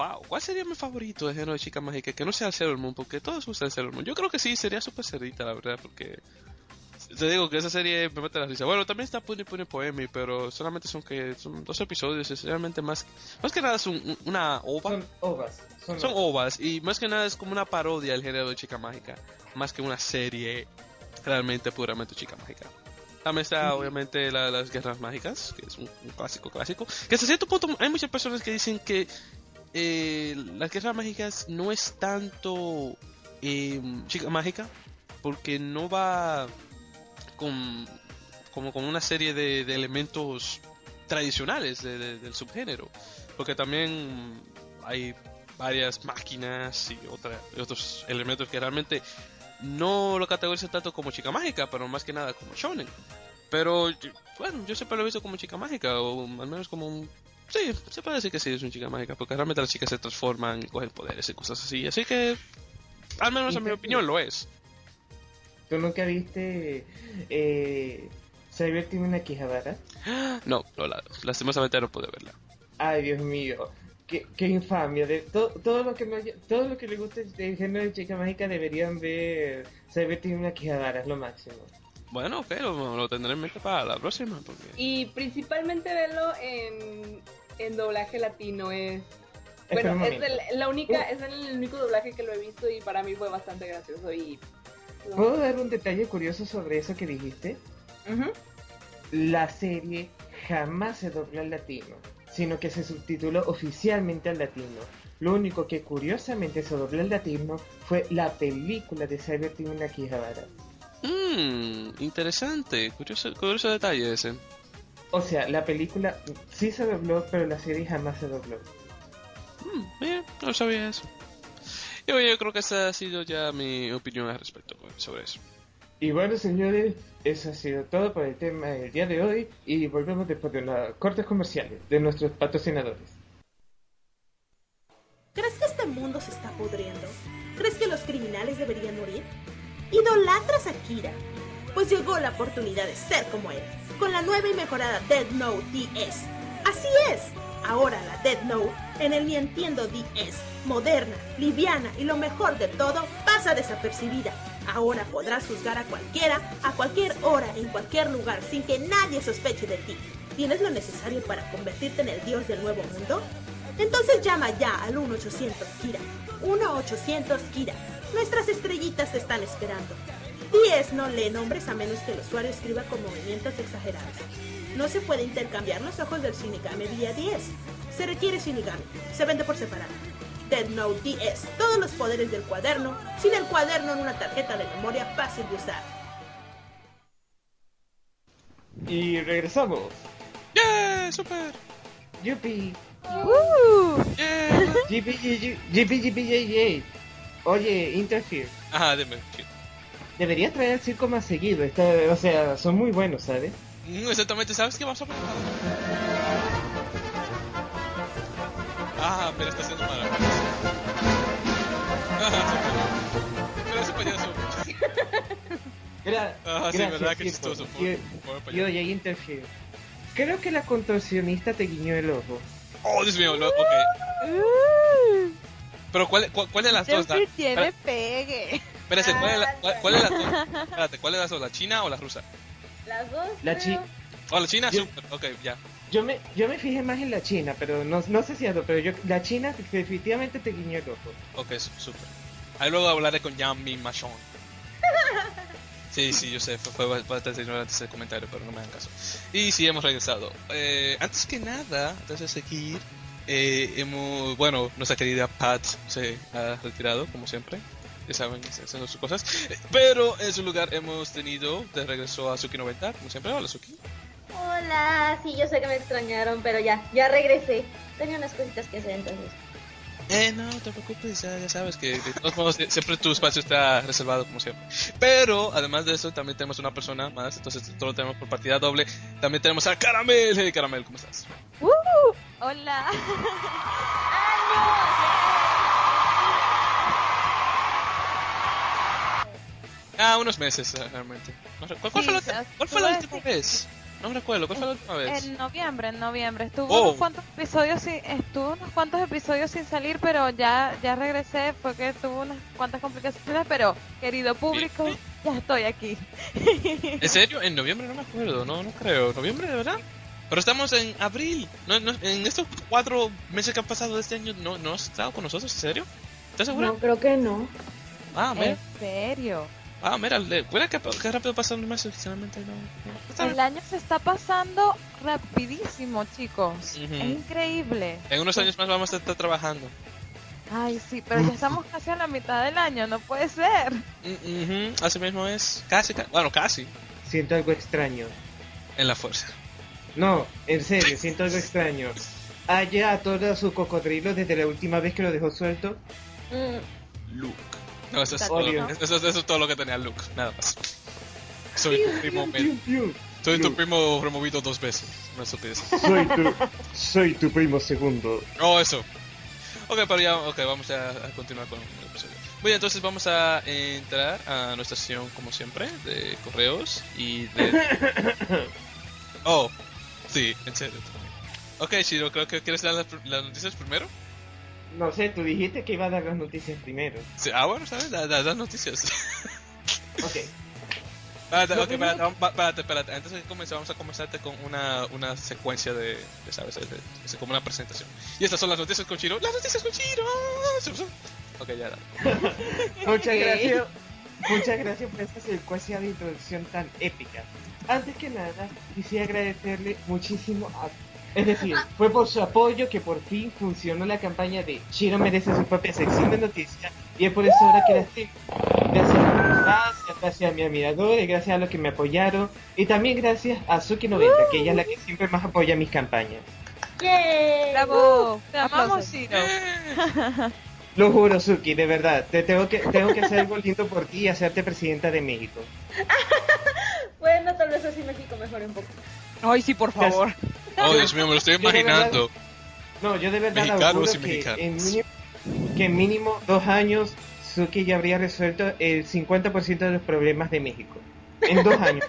wow, ¿cuál sería mi favorito de género de chica mágica? Que no sea el Sailor Moon, porque todos usan Sailor Moon. Yo creo que sí, sería super cerdita, la verdad, porque... te digo que esa serie me mete la risa. Bueno, también está Puni Puni Poemi, pero solamente son que son dos episodios. Es realmente más, más que nada es un- una ova. Son ovas. Son, Son ovas. ovas y más que nada es como una parodia del género de chica mágica, más que una serie realmente puramente chica mágica. También está obviamente la- las guerras mágicas, que es un, un clásico clásico. Que hasta cierto punto hay muchas personas que dicen que eh, las guerras mágicas no es tanto eh, chica mágica, porque no va con como con una serie de, elementos tradicionales de- de- del subgénero, porque también hay varias máquinas y, otros elementos que realmente no lo categorizan tanto como chica mágica, pero más que nada como shonen. Pero bueno, yo siempre lo he visto como chica mágica, o al menos como un... Sí, se puede decir que sí es una chica mágica, porque realmente las chicas se transforman y cogen poderes y cosas así. Así que, al menos en mi opinión, lo es. ¿Tú nunca viste eh, Cyber tiene una Quijabara? No, no la, lastimosamente no pude verla. Ay, Dios mío. Qué, qué infamia. De, to- todo, lo que no todo lo que le guste del género de chica mágica deberían ver Cyber tiene una Quijabara, es lo máximo. Bueno, ok, lo, lo tendré en mente para la próxima, porque... Y principalmente verlo en, en doblaje latino es... Un Bueno, es el, la única, es el único doblaje que lo he visto y para mí fue bastante gracioso y... ¿Puedo dar un detalle curioso sobre eso que dijiste? La serie jamás se dobló al latino, sino que se subtituló oficialmente al latino. Lo único que curiosamente se dobló al latino fue la película de Cyber tiene una Quijabara. Mmm, interesante, curioso, curioso detalle ese. O sea, la película sí se dobló, pero la serie jamás se dobló. Mm, mira, no sabía eso. Y bueno, yo creo que esa ha sido ya mi opinión al respecto sobre eso. Y bueno, señores, eso ha sido todo por el tema del día de hoy y volvemos después de unos cortes comerciales de nuestros patrocinadores. ¿Crees que este mundo se está pudriendo? ¿Crees que los criminales deberían morir? ¿Idolatras a Kira? Pues llegó la oportunidad de ser como él, con la nueva y mejorada Dead Note DS. Así es, ahora la Dead Note en el Nintendo DS, moderna, liviana y lo mejor de todo, pasa desapercibida. Ahora podrás juzgar a cualquiera, a cualquier hora, en cualquier lugar, sin que nadie sospeche de ti. ¿Tienes lo necesario para convertirte en el dios del nuevo mundo? Entonces llama ya al 1-800 Kira. 1-800 Kira. Nuestras estrellitas te están esperando. 10 no lee nombres a menos que el usuario escriba con movimientos exagerados. No se puede intercambiar los ojos del Shinigami vía 10. Se requiere Shinigami. Se vende por separado. Dead Note DS. Todos los poderes del cuaderno, sin el cuaderno en una tarjeta de memoria fácil de usar. Y regresamos. ¡Yeah! ¡Super! Yupi. ¡Yeah! Yipi, yipi, yipi, yipi, yay, yay. Oye, Interfere, Ajá, dime. Chido. deberías traer el circo más seguido. Está, o sea, son muy buenos, ¿sabes? Mm, Exactamente, ¿sabes qué vas a preparar? Ah, pero está haciendo maravillas. Pero ese payaso. Gra- Ah, sí, verdad, qué Circo. chistoso. Y, Pobre payaso. y oye, Interfere, creo que la contorsionista te guiñó el ojo. Oh, Dios mío, lo- ok. Pero ¿cuál, cuál, cuál de las dos? Siempre tiene pegue. Espérate, ¿cuál es, la, cuál, cuál es dos? <laughs> Espérate, ¿cuál es? ¿La china o la rusa? Las dos. La creo. chi Oh, la china, Yo- super. Ok, ya. yo me, yo me fijé más en la China, pero no, no sé si algo, pero yo, la China definitivamente te guiñó el ojo. Ok, super. Ahí luego hablaré con Yami Machon. <laughs> Sí, sí, yo sé, fue, fue bastante ignorante ese comentario, pero no me hagan caso. Y sí, hemos regresado. Eh, antes que nada, antes de seguir, eh, hemos, bueno, nuestra querida Pat se ha retirado, como siempre. Ya saben, haciendo sus cosas. Pero en su lugar hemos tenido de regreso a Suki90, como siempre. Hola, Suki. Hola, sí, yo sé que me extrañaron, pero ya, ya regresé. Tenía unas cositas que hacer entonces. Eh, no, no te preocupes, ya, ya sabes que de todos modos siempre tu espacio está reservado como siempre. Pero además de eso también tenemos una persona más, entonces esto lo tenemos por partida doble. También tenemos a Caramel. Hey, Caramel, ¿cómo estás? ¡Uh! Hola. <laughs> Ah, unos meses eh, realmente. No ¿Cuál, cuál Sí, fue la, o sea, cuál fue la última este- vez? No me recuerdo, ¿cuál fue la última vez? En noviembre, en noviembre. Estuvo Oh. unos cuantos episodios sin, estuvo unos cuantos episodios sin salir, pero ya, ya regresé porque tuvo unas cuantas complicaciones, pero querido público, ya estoy aquí. ¿En serio? En noviembre no me acuerdo, no, no creo. ¿Noviembre de verdad? Pero estamos en abril. No, no, en estos cuatro meses que han pasado de este año, ¿no, no has estado con nosotros? ¿En serio? ¿Estás segura? No, creo que no. Ah. En serio. Ah, mira, mira que, que rápido pasan los meses. Sinceramente, no. El año se está pasando rapidísimo, chicos. Es increíble. En unos años más vamos a estar trabajando. Ay, sí, pero ya estamos casi a la mitad del año, no puede ser. Mm, ujú, Así mismo es. Casi, ca- bueno, casi. Siento algo extraño. En la fuerza. No, en serio, siento algo extraño. Haya todo su cocodrilo desde la última vez que lo dejó suelto. Mm, Luke. No, eso es, todo, eso, es- eso es todo lo que tenía Luke, nada más. Soy tu primo, Piu, piu, piu. soy tu primo removido dos veces. No estupidez. Soy tu, soy tu primo segundo. Oh, eso. Ok, pero ya, ok, vamos a, a continuar con el episodio. Bien, entonces vamos a entrar a nuestra sesión, como siempre, de correos y de... <coughs> Oh, sí, en serio. Ok, Shiro, creo que quieres dar las, las noticias primero. No sé, tú dijiste que iba a dar las noticias primero. Sí, ah, bueno, ¿sabes? Da, da- noticias. <laughs> Ok. Espérate, Lo ok, primero- espérate, vamos- espérate, espérate. Antes de comenzar, vamos a comenzarte con una, una secuencia de, de, ¿sabes? De- de- de- como una presentación. Y estas son las noticias con Chiro. ¡Las noticias con Chiro! Ok, ya, dale. <laughs> Muchas gracias. Muchas gracias por esta secuencia de introducción tan épica. Antes que nada, quisiera agradecerle muchísimo a... Es decir, fue por su apoyo que por fin funcionó la campaña de Chiro merece su propia sección de noticias y es por eso ahora que las tengo. Gracias a mis fans, gracias a mi admirador y gracias a los que me apoyaron y también gracias a Suki90, que ella es la que siempre más apoya mis campañas. ¡Yay! Bravo, te amamos. Ciro. <laughs> Lo juro, Suki, de verdad, te tengo que, tengo que hacer algo lindo por ti y hacerte presidenta de México. <laughs> Bueno, tal vez así México mejore un poco. Ay, sí, por favor. Oh, Dios mío, me lo estoy verdad- imaginando. No, yo de verdad Mexicanos auguro que en, mínimo, que en mínimo dos años Suki ya habría resuelto el 50% de los problemas de México. En dos <laughs> años.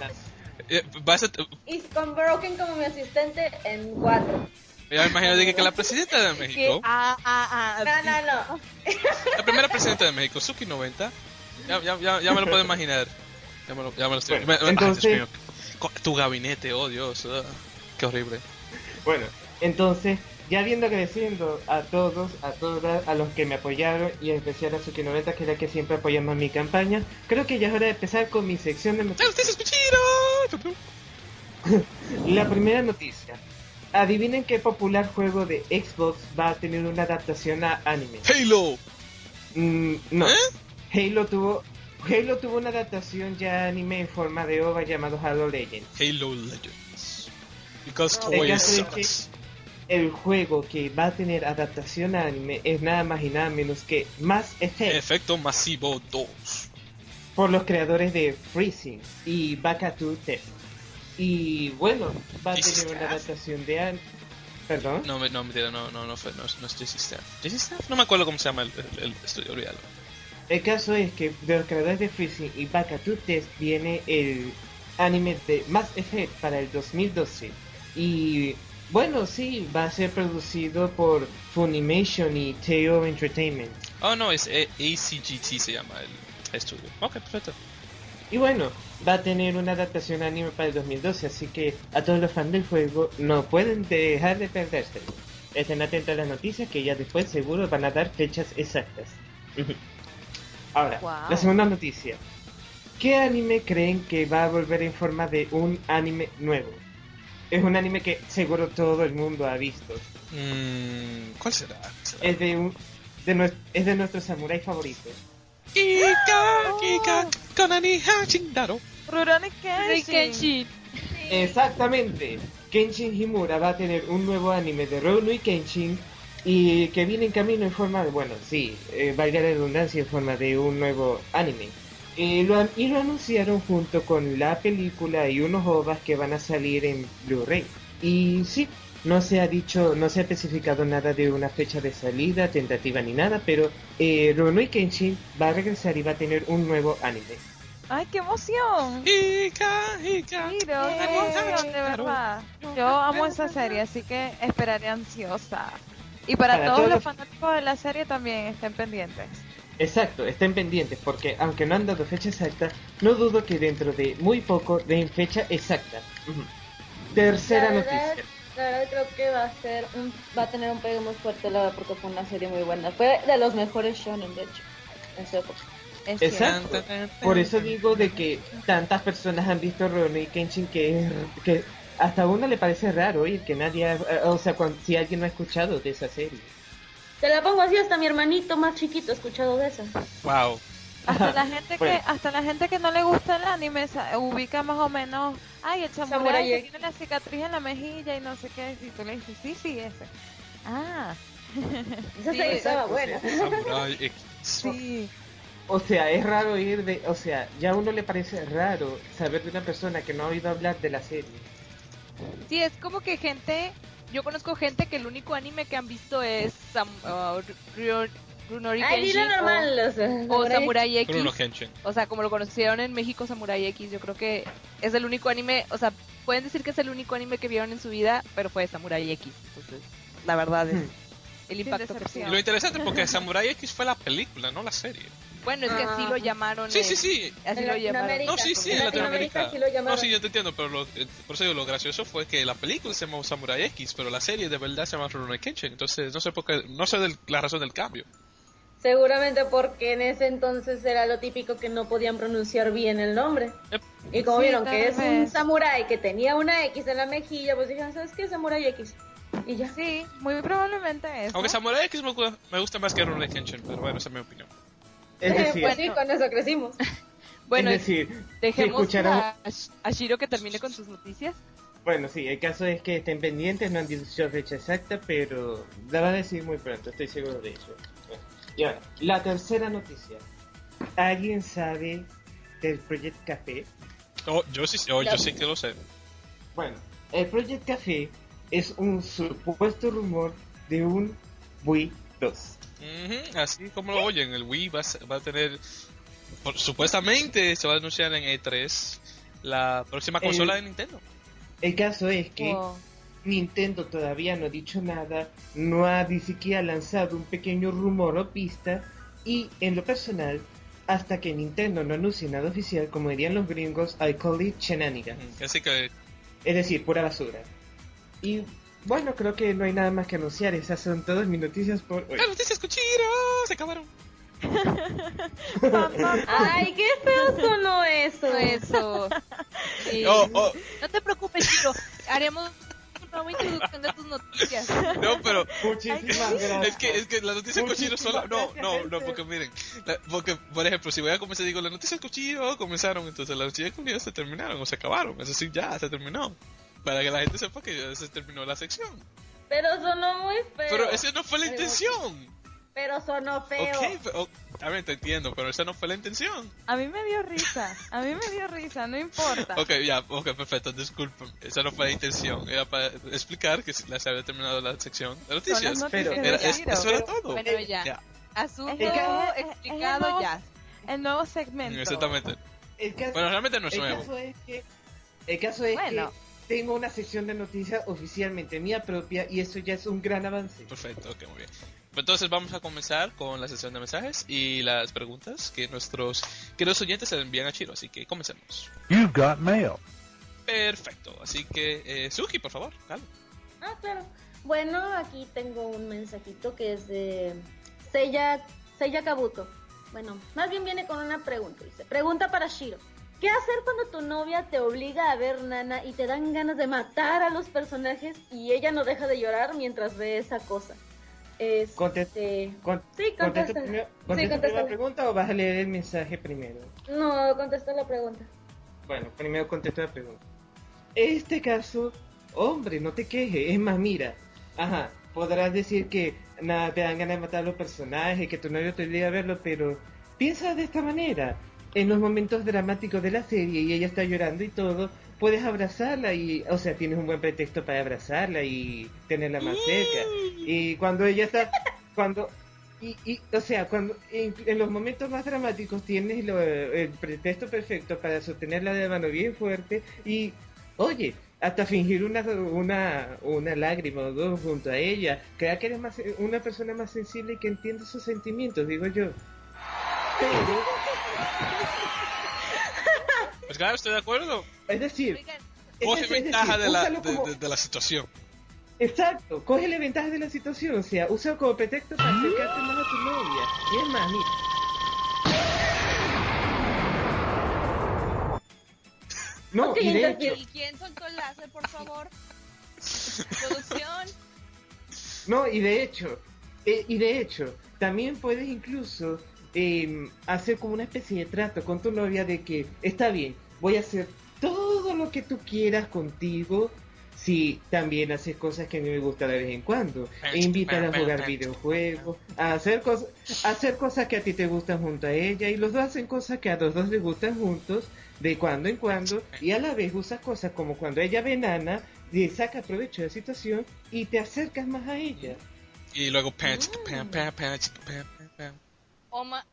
Eh, vas a, Y con Broken como mi asistente en cuatro. ya me imagino de que, que la presidenta de <laughs> México, ah, ah, ah, No, no, no. la primera presidenta de México, Suki 90, ya, ya, ya, ya me lo puedo imaginar. Ya me lo, ya me lo estoy. Bueno, me- ay, entonces- Dios mío. Tu gabinete, oh Dios, ah, qué horrible. Bueno, entonces, ya viendo agradeciendo a todos, a todas, a los que me apoyaron y en especial a Suki 90, que es la que siempre apoya más mi campaña, creo que ya es hora de empezar con mi sección de ¡Ya noticias. <laughs> La primera noticia. Adivinen qué popular juego de Xbox va a tener una adaptación a anime. Halo. Mm, no. ¿Eh? Halo tuvo Halo tuvo una adaptación ya anime en forma de OVA llamado Halo Legends. Halo Legends. Because Oh, toys caso es que-. El juego que va a tener adaptación a anime es nada más y nada menos que Mass Effect Efecto masivo 2. por los creadores de Freezing y Bakatu Test. Y bueno, va a ¿This tener is una adaptación de anime. ¿Perdón? No, me- no, mentira, no, no, no fue, no, es- no es JC Staff. JC Staff, no me acuerdo cómo se llama el, el, el estudio, olvídalo. El caso es que de los creadores de Freezing y Test viene el anime de Mass Effect para el 2012. Y bueno, sí, va a ser producido por Funimation y Teo Entertainment. Oh, no, es eh, ACGT se llama el estudio. Ok, perfecto. Y bueno, va a tener una adaptación anime para el 2012, así que a todos los fans del juego no pueden dejar de perderse. Estén atentos a las noticias que ya después seguro van a dar fechas exactas. <laughs> Ahora, Wow. la segunda noticia. ¿Qué anime creen que va a volver en forma de un anime nuevo? Es un anime que seguro todo el mundo ha visto. Mm, ¿Cuál será? Es de un de nues- es de nuestros samuráis favoritos. Kika, Kika, Konani Hachindaro. Rurouni. Kenshin. Exactamente. Kenshin Himura va a tener un nuevo anime de Rurouni Kenshin y que viene en camino en forma de, bueno, sí, eh, valga la redundancia, en forma de un nuevo anime. Y lo, an- y lo anunciaron junto con la película y unos ovas que van a salir en Blu-ray. Y sí, no se ha dicho, no se ha especificado nada de una fecha de salida, tentativa ni nada, pero eh, Rurouni Kenshin va a regresar y va a tener un nuevo anime. Ay, qué emoción. Qué emoción, de verdad. Yo amo esa serie, así que esperaré ansiosa. Y para, Para todos los- fanáticos de la serie también estén pendientes. Exacto, estén pendientes porque aunque no han dado fecha exacta, no dudo que dentro de muy poco den fecha exacta. Tercera La verdad, noticia. La verdad creo que va a ser un, va a tener un pegue muy fuerte la verdad porque fue una serie muy buena. Fue de los mejores shonen de hecho en su época. Es Exacto. Por eso digo de que tantas personas han visto Rurouni Kenshin que que hasta a uno le parece raro oír que nadie, ha- o sea, si alguien no ha escuchado de esa serie. Te la pongo así hasta mi hermanito más chiquito ha escuchado de esa. Wow. Hasta la <laughs> gente Bueno. que hasta la gente que no le gusta el anime ubica más o menos, ay, el que tiene la cicatriz en la mejilla y no sé qué, y tú le dices, sí, sí, ese. Ah, <laughs> Esa Sí, estaba buena. Sí. O sea, es raro oír de, o sea, ya a uno le parece raro saber de una persona que no ha oído hablar de la serie. Sí, es como que gente, yo conozco gente que el único anime que han visto es Sam, uh, Ru- Runori Kenshin normal, o sea, o, o Samurai X. Kuruno Kenshin. O sea, como lo conocieron en México, Samurai X, yo creo que es el único anime, o sea, pueden decir que es el único anime que vieron en su vida, pero fue Samurai X. Entonces, la verdad es Hmm. el impacto que lo interesante porque Samurai X fue la película, no la serie. Bueno, es que así Ah. lo llamaron. Sí, sí, sí. Así En lo llamaron. No, sí, sí, En en Latinoamérica. No, sí, yo te entiendo, pero lo, eh, por eso digo, lo gracioso fue que la película se llamó Samurai X, pero la serie de verdad se llama Rurouni Kenshin. Entonces, no sé por qué, no sé del- la razón del cambio. Seguramente porque en ese entonces era lo típico que no podían pronunciar bien el nombre. Yep. Y como Sí, vieron que es un samurái que tenía una X en la mejilla, pues dijeron, ¿sabes qué? Samurai X. Y ya. Sí, muy probablemente eso. Aunque Samurai X me gusta más que Rurouni Kenshin, pero bueno, esa es mi opinión. Es decir, pues sí, con eso crecimos. <laughs> Bueno, es decir, dejemos escucharon, a, a Shiro que termine con sus noticias. bueno, sí, el caso es que estén pendientes, no han dicho fecha exacta, pero la van a decir muy pronto, estoy seguro de eso. Bueno, y ahora, la tercera noticia. ¿Alguien sabe del Project Café? Oh, yo sí, oh, yo sí que lo sé. Bueno, el Project Café es un supuesto rumor de un Wii 2. Así como lo oyen, el Wii va a, va a tener, por- supuestamente se va a anunciar en E3 la próxima El- consola de Nintendo. El caso es que. Nintendo todavía no ha dicho nada, no ha ni siquiera lanzado un pequeño rumor o pista, y en lo personal, hasta que Nintendo no anuncie nada oficial, como dirían los gringos, I call it shenanigans. Así que, Es decir, pura basura. Y bueno, creo que no hay nada más que anunciar, esas son todas mis noticias por hoy. ¡las noticias Cuchiro! Se acabaron. <laughs> Ay, qué feo sonó eso. Eso. Sí. Oh, oh, No te preocupes, Shiro. Haremos una nueva introducción de tus noticias. no, pero Muchísimas gracias. es que, es que la noticia Cuchiro Muchísimas sola. No, no, no, porque miren. la- porque, por ejemplo, si voy a comenzar, digo, las noticias Cuchiro comenzaron, entonces las noticias Cuchiro se terminaron o se acabaron. Es decir, ya, se terminó. Para que la gente sepa que ya se terminó la sección. Pero sonó muy feo. Pero esa no fue la Pero- intención. Pero sonó feo. Ok, pero, a ver, te entiendo, pero esa no fue la intención. A mí me dio risa, a mí me dio risa, no importa. Ok, ya, ok, perfecto, disculpen. Esa no fue la intención. Era para explicar que se había terminado la sección de Son las noticias. noticias pero de Era, es- eso era todo. Bueno, ya. Ya, Asunto Es que- es- explicado el nuevo- ya. El nuevo segmento. exactamente. El caso, Bueno, realmente no es el nuevo. caso es que, el caso es Bueno. que tengo una sección de noticias oficialmente mía propia y eso ya es un gran avance. Perfecto, ok, muy bien. Pues Entonces vamos a comenzar con la sesión de mensajes y las preguntas que nuestros queridos oyentes se envían a Chiro, así que comencemos. You've got mail. Perfecto, así que eh, Suki, por favor, dale. Ah, claro. Bueno, aquí tengo un mensajito que es de Seiya, Seiya Kabuto. Bueno, más bien viene con una pregunta. Dice, pregunta para Shiro. ¿Qué hacer cuando tu novia te obliga a ver Nana y te dan ganas de matar a los personajes y ella no deja de llorar mientras ve esa cosa? Este... Conte- con- Sí, ¿Contesta contesta. primero, Sí, contesta la pregunta o vas a leer el mensaje primero? No, contesta la pregunta. Bueno, primero contesto la pregunta. Este caso, hombre, no te quejes. Es más, mira, ajá, podrás decir que nada te dan ganas de matar a los personajes, que tu novio te obliga a verlo, pero piensa de esta manera. En los momentos dramáticos de la serie y ella está llorando y todo, puedes abrazarla y, o sea, tienes un buen pretexto para abrazarla y tenerla más cerca. Y cuando ella está, cuando, y, y, o sea, cuando en, en los momentos más dramáticos tienes lo- el pretexto perfecto para sostener la de mano bien fuerte y, oye, hasta fingir una, una, una lágrima o dos junto a ella, crea que eres más, una persona más sensible y que entiende sus sentimientos, digo yo. Pero, <laughs> Pues claro, estoy de acuerdo. es decir, Coge ventaja decir, de la, de, como- de- de la situación. Exacto, cógele ventaja de la situación, o sea, usa como pretexto para acercarte más a tu novia. Y es más, mira. <laughs> No, Ok, y de hecho, ¿Y quién soltó el láser, por favor? Producción. no, y de hecho, eh, y de hecho, también puedes incluso eh, hacer como una especie de trato con tu novia de que está bien, voy a hacer todo lo que tú quieras contigo. Si también haces cosas que a mí me gusta de vez en cuando, e invítala a jugar videojuegos, a hacer cosas, hacer cosas que a ti te gustan junto a ella, y los dos hacen cosas que a los dos les gustan juntos, de cuando en cuando, y a la vez usas cosas como cuando ella ve nana, y saca provecho de la situación y te acercas más a ella. Y luego pam, <laughs>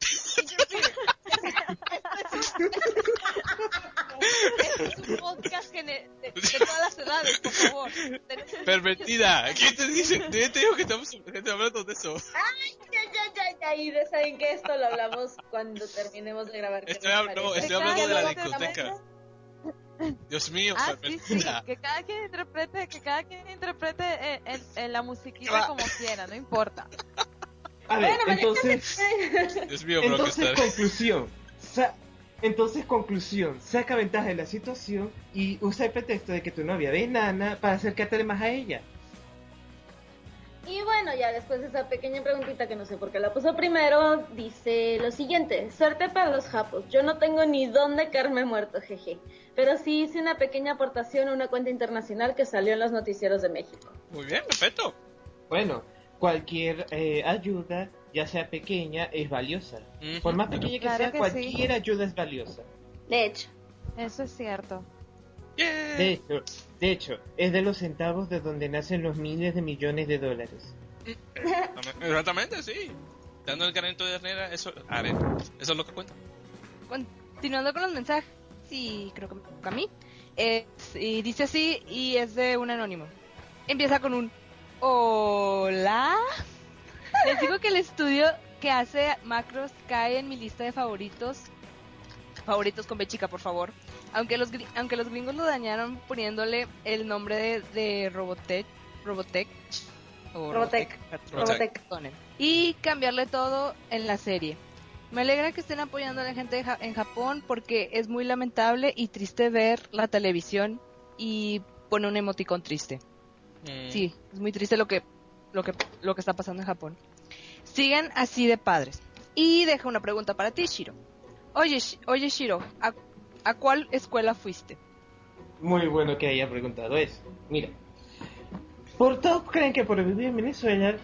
Este es un podcast que ne- de, de todas las edades, por favor. Pervertida. ¿Quién te dice? ¿Quién te dijo que estamos, hablando de eso? Ya, ya, ya, ya, y de- saben que esto lo hablamos cuando terminemos de grabar. ¿qué Estoy, hab- no, estoy hablando de la discoteca. Dios mío, Ah, sí, sí, pervertida. que cada quien interprete, que cada quien interprete eh, en, en la musiquita Claro. como quiera, no importa. A ver, Bueno, entonces, Dios mío, entonces conclusión. Sa- entonces conclusión, saca ventaja de la situación y usa el pretexto de que tu novia ve nana para acercarte más a ella. Y bueno, ya después de esa pequeña preguntita que no sé por qué la puso primero, dice lo siguiente, suerte para los japos, yo no tengo ni dónde caerme muerto, jeje, pero sí hice una pequeña aportación a una cuenta internacional que salió en los noticieros de México. Muy bien, perfecto. Bueno, cualquier eh, ayuda, ya sea pequeña, es valiosa. Por más pequeña que Claro sea, que cualquier ayuda es valiosa. De hecho, Eso es cierto. Yeah. De hecho, de hecho, es de los centavos de donde nacen los miles de millones de dólares. Exactamente, sí. Dando el granito de arena, eso, arena. Eso es lo que cuenta. Continuando con los mensajes, sí, creo que a mí. Es- y dice así y es de un anónimo. Empieza con un Hola. Les digo que el estudio que hace Macros cae en mi lista de favoritos. Favoritos con B chica, por favor. Aunque los, aunque los gringos lo dañaron poniéndole el nombre de, de Robotech. Robotech. o Robotech. Robotech. Y cambiarle todo en la serie. Me alegra que estén apoyando a la gente Ja- en Japón porque es muy lamentable y triste ver la televisión y pone un emoticón triste. Mm. Sí, es muy triste lo que, lo que, lo que está pasando en Japón. Sigan así de padres. Y deja una pregunta para ti, Shiro. Oye, Shi- oye Shiro, ¿a, a cuál escuela fuiste? Muy bueno que haya preguntado eso. Mira, por todos creen que por vivir en Venezuela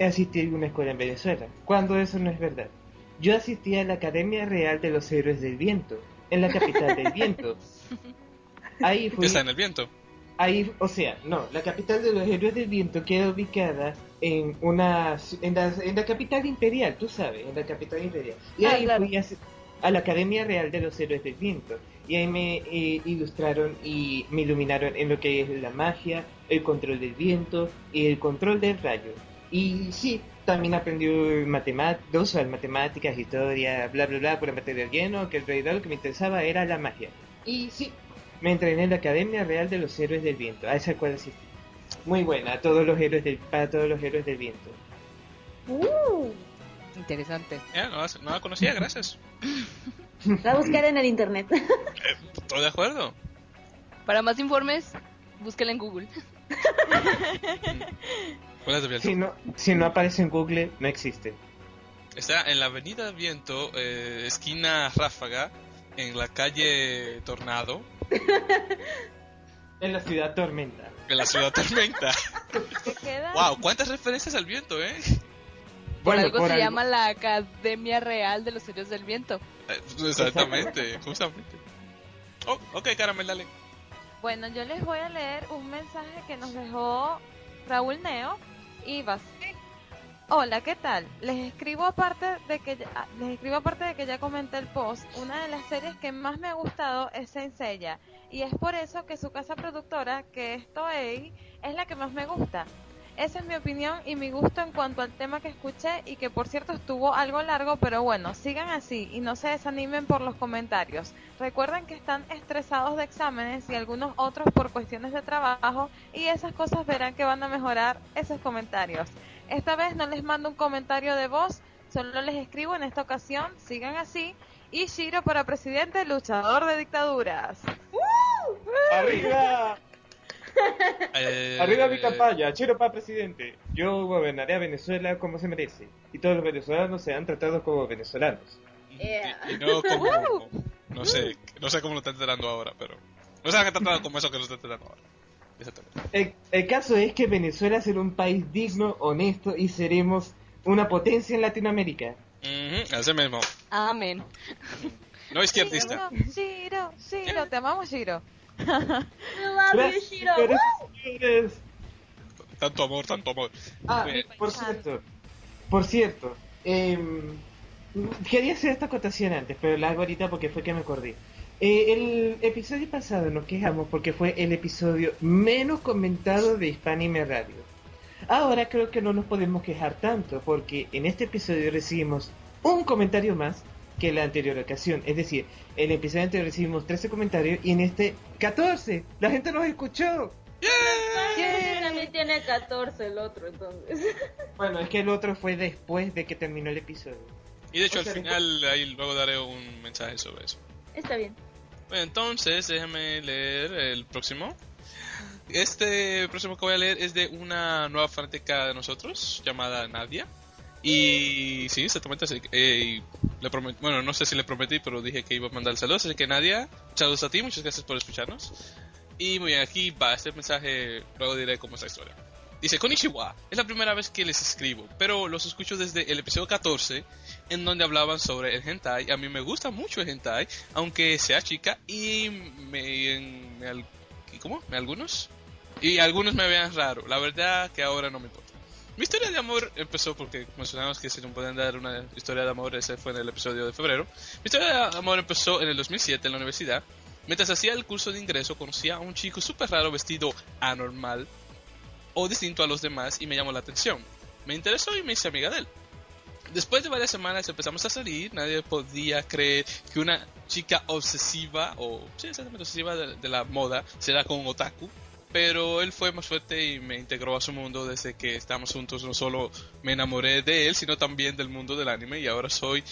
asistí a una escuela en Venezuela, cuando eso no es verdad. Yo asistí a la Academia Real de los Héroes del Viento, en la capital del viento. <laughs> Ahí fui, Está en el viento. Ahí, o sea, no, la capital de los Héroes del Viento queda ubicada en una, en la, en la capital imperial, tú sabes, en la capital imperial. Y Ah, ahí claro. fui a, a la Academia Real de los Héroes del Viento. Y ahí me eh, ilustraron y me iluminaron en lo que es la magia, el control del viento y el control del rayo. Y sí, también aprendí matemáticas, matemáticas, historia, bla, bla, bla, por el material lleno, que en realidad lo que me interesaba era la magia. Y sí, me entrené en la Academia Real de los Héroes del Viento, a esa cual asistí. Muy buena, a todos los héroes del, para todos los héroes del viento. uh, <laughs> Interesante. Ya, no, la- no la conocía, gracias. la buscar en el internet. <laughs> Estoy de acuerdo. Para más informes, búsquela en Google. <laughs> Si no, si no aparece en Google, no existe. Está en la avenida Viento, eh, esquina Ráfaga, en la calle Tornado, En la ciudad Tormenta. en la ciudad Tormenta. Wow, cuántas referencias al viento, ¿eh? Por Bueno, algo por se algo. llama la Academia Real de los Héroes del Viento. Eh, Exactamente, justamente. Oh, ok, Caramel, dale. Bueno, yo les voy a leer un mensaje que nos dejó Raúl Neo y. Hola, ¿qué tal? Les escribo aparte de que ya, ah, les escribo aparte de que ya comenté el post. Una de las series que más me ha gustado es Saint Seiya y es por eso que su casa productora, que es Toei, es la que más me gusta. Esa es mi opinión y mi gusto en cuanto al tema que escuché y que por cierto estuvo algo largo, pero bueno, sigan así y no se desanimen por los comentarios. Recuerden que están estresados de exámenes y algunos otros por cuestiones de trabajo y esas cosas verán que van a mejorar esos comentarios. Esta vez no les mando un comentario de voz, solo les escribo en esta ocasión, sigan así. Y Shiro para presidente, luchador de dictaduras. ¡Arriba! <laughs> Eh, Arriba mi campaña, Chiro para presidente. Yo gobernaré a Venezuela como se merece. Y todos los venezolanos sean tratados como venezolanos. Yeah. Y, y no como. <laughs> No sé, no sé cómo lo están tratando ahora, pero. No se han tratado como eso que lo están tratando ahora. Exactamente. El, el caso es que Venezuela será un país digno, honesto y seremos una potencia en Latinoamérica. Ujú, ese mismo. Amén. No izquierdista. Shiro, Shiro, te amamos you, Gracias, señores señores. Tanto amor, tanto amor. Ah, por cierto, por cierto, em, quería hacer esta acotación antes, pero la hago ahorita porque fue que me acordé. Eh, el episodio pasado nos quejamos porque fue el episodio menos comentado de Hispanime Radio. Ahora creo que no nos podemos quejar tanto porque en este episodio recibimos un comentario más que la anterior ocasión. Es decir, en el episodio anterior recibimos 13 comentarios y en este 14. La gente nos escuchó. También tiene 14 el otro, entonces. <laughs> Bueno, es que el otro fue después de que terminó el episodio. Y de hecho, al final, ahí luego daré un mensaje sobre eso. Está bien. Bueno, entonces, déjame leer el próximo. Este próximo que voy a leer es de una nueva fanática de nosotros, llamada Nadia. Y sí, exactamente así. eh, le bueno, no sé si le prometí, pero dije que iba a mandar saludos. Así que Nadia, saludos a ti, muchas gracias por escucharnos. Y muy bien, aquí va este mensaje, luego diré cómo es la historia. Dice, Konnichiwa, es la primera vez que les escribo, pero los escucho desde el episodio 14, en donde hablaban sobre el hentai. A mí me gusta mucho el hentai, aunque sea chica, y me... en- me al- ¿y ¿Cómo? ¿Me algunos? Y algunos me vean raro. La verdad que ahora no me importa. Mi historia de amor empezó porque mencionamos que si no pueden dar una historia de amor, ese fue en el episodio de febrero. Mi historia de amor empezó en el 2007 en la universidad. Mientras hacía el curso de ingreso, conocí a un chico súper raro vestido anormal o distinto a los demás y me llamó la atención. Me interesó y me hice amiga de él. Después de varias semanas empezamos a salir, nadie podía creer que una chica obsesiva, o sí, exactamente obsesiva de, la moda, será con otaku. Pero él fue más fuerte y me integró a su mundo desde que estamos juntos. No solo me enamoré de él, sino también del mundo del anime. Y ahora soy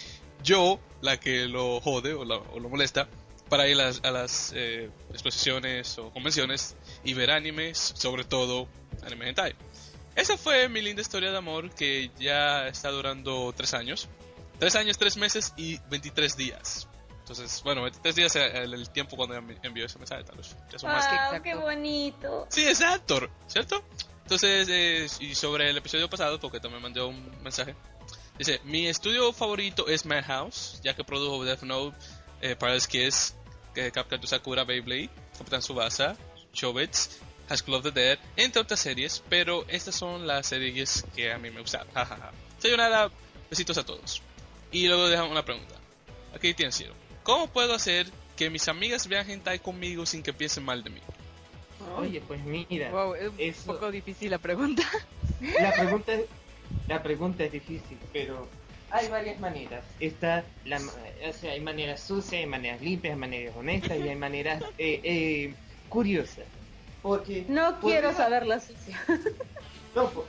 yo la que lo jode o, la- lo molesta para ir a las, eh, exposiciones o convenciones y ver animes, sobre todo anime hentai. Esa fue mi linda historia de amor que ya está durando tres años. Tres años, tres meses y 23 días. Entonces, bueno, 23 días es el, tiempo cuando envi- envió ese mensaje, tal vez. Ya son más. Wow, qué bonito. Sí, exacto, ¿cierto? Entonces, eh, y sobre el episodio pasado, porque también mandó un mensaje, dice, mi estudio favorito es Madhouse, ya que produjo Death Note, eh, Paradise Kiss, que Captain Sakura, Beyblade, Captain Subasa, Chobits, High School of the Dead, entre otras series, pero estas son las series que a mí me gustaron. Jajaja. Sayonara, besitos a todos. Y luego dejan una pregunta. Aquí tienes, Ciro. ¿Cómo puedo hacer que mis amigas vean hentai conmigo sin que piensen mal de mí? Oye, pues mira, Wow, es eso- un poco difícil la pregunta. <laughs> la pregunta, es- la pregunta es difícil, pero hay varias maneras. Está la, ma- o sea, hay maneras sucias, hay maneras limpias, hay maneras honestas y hay maneras eh, eh, curiosas. Porque No podría- quiero saber la sucia. <laughs> No, po-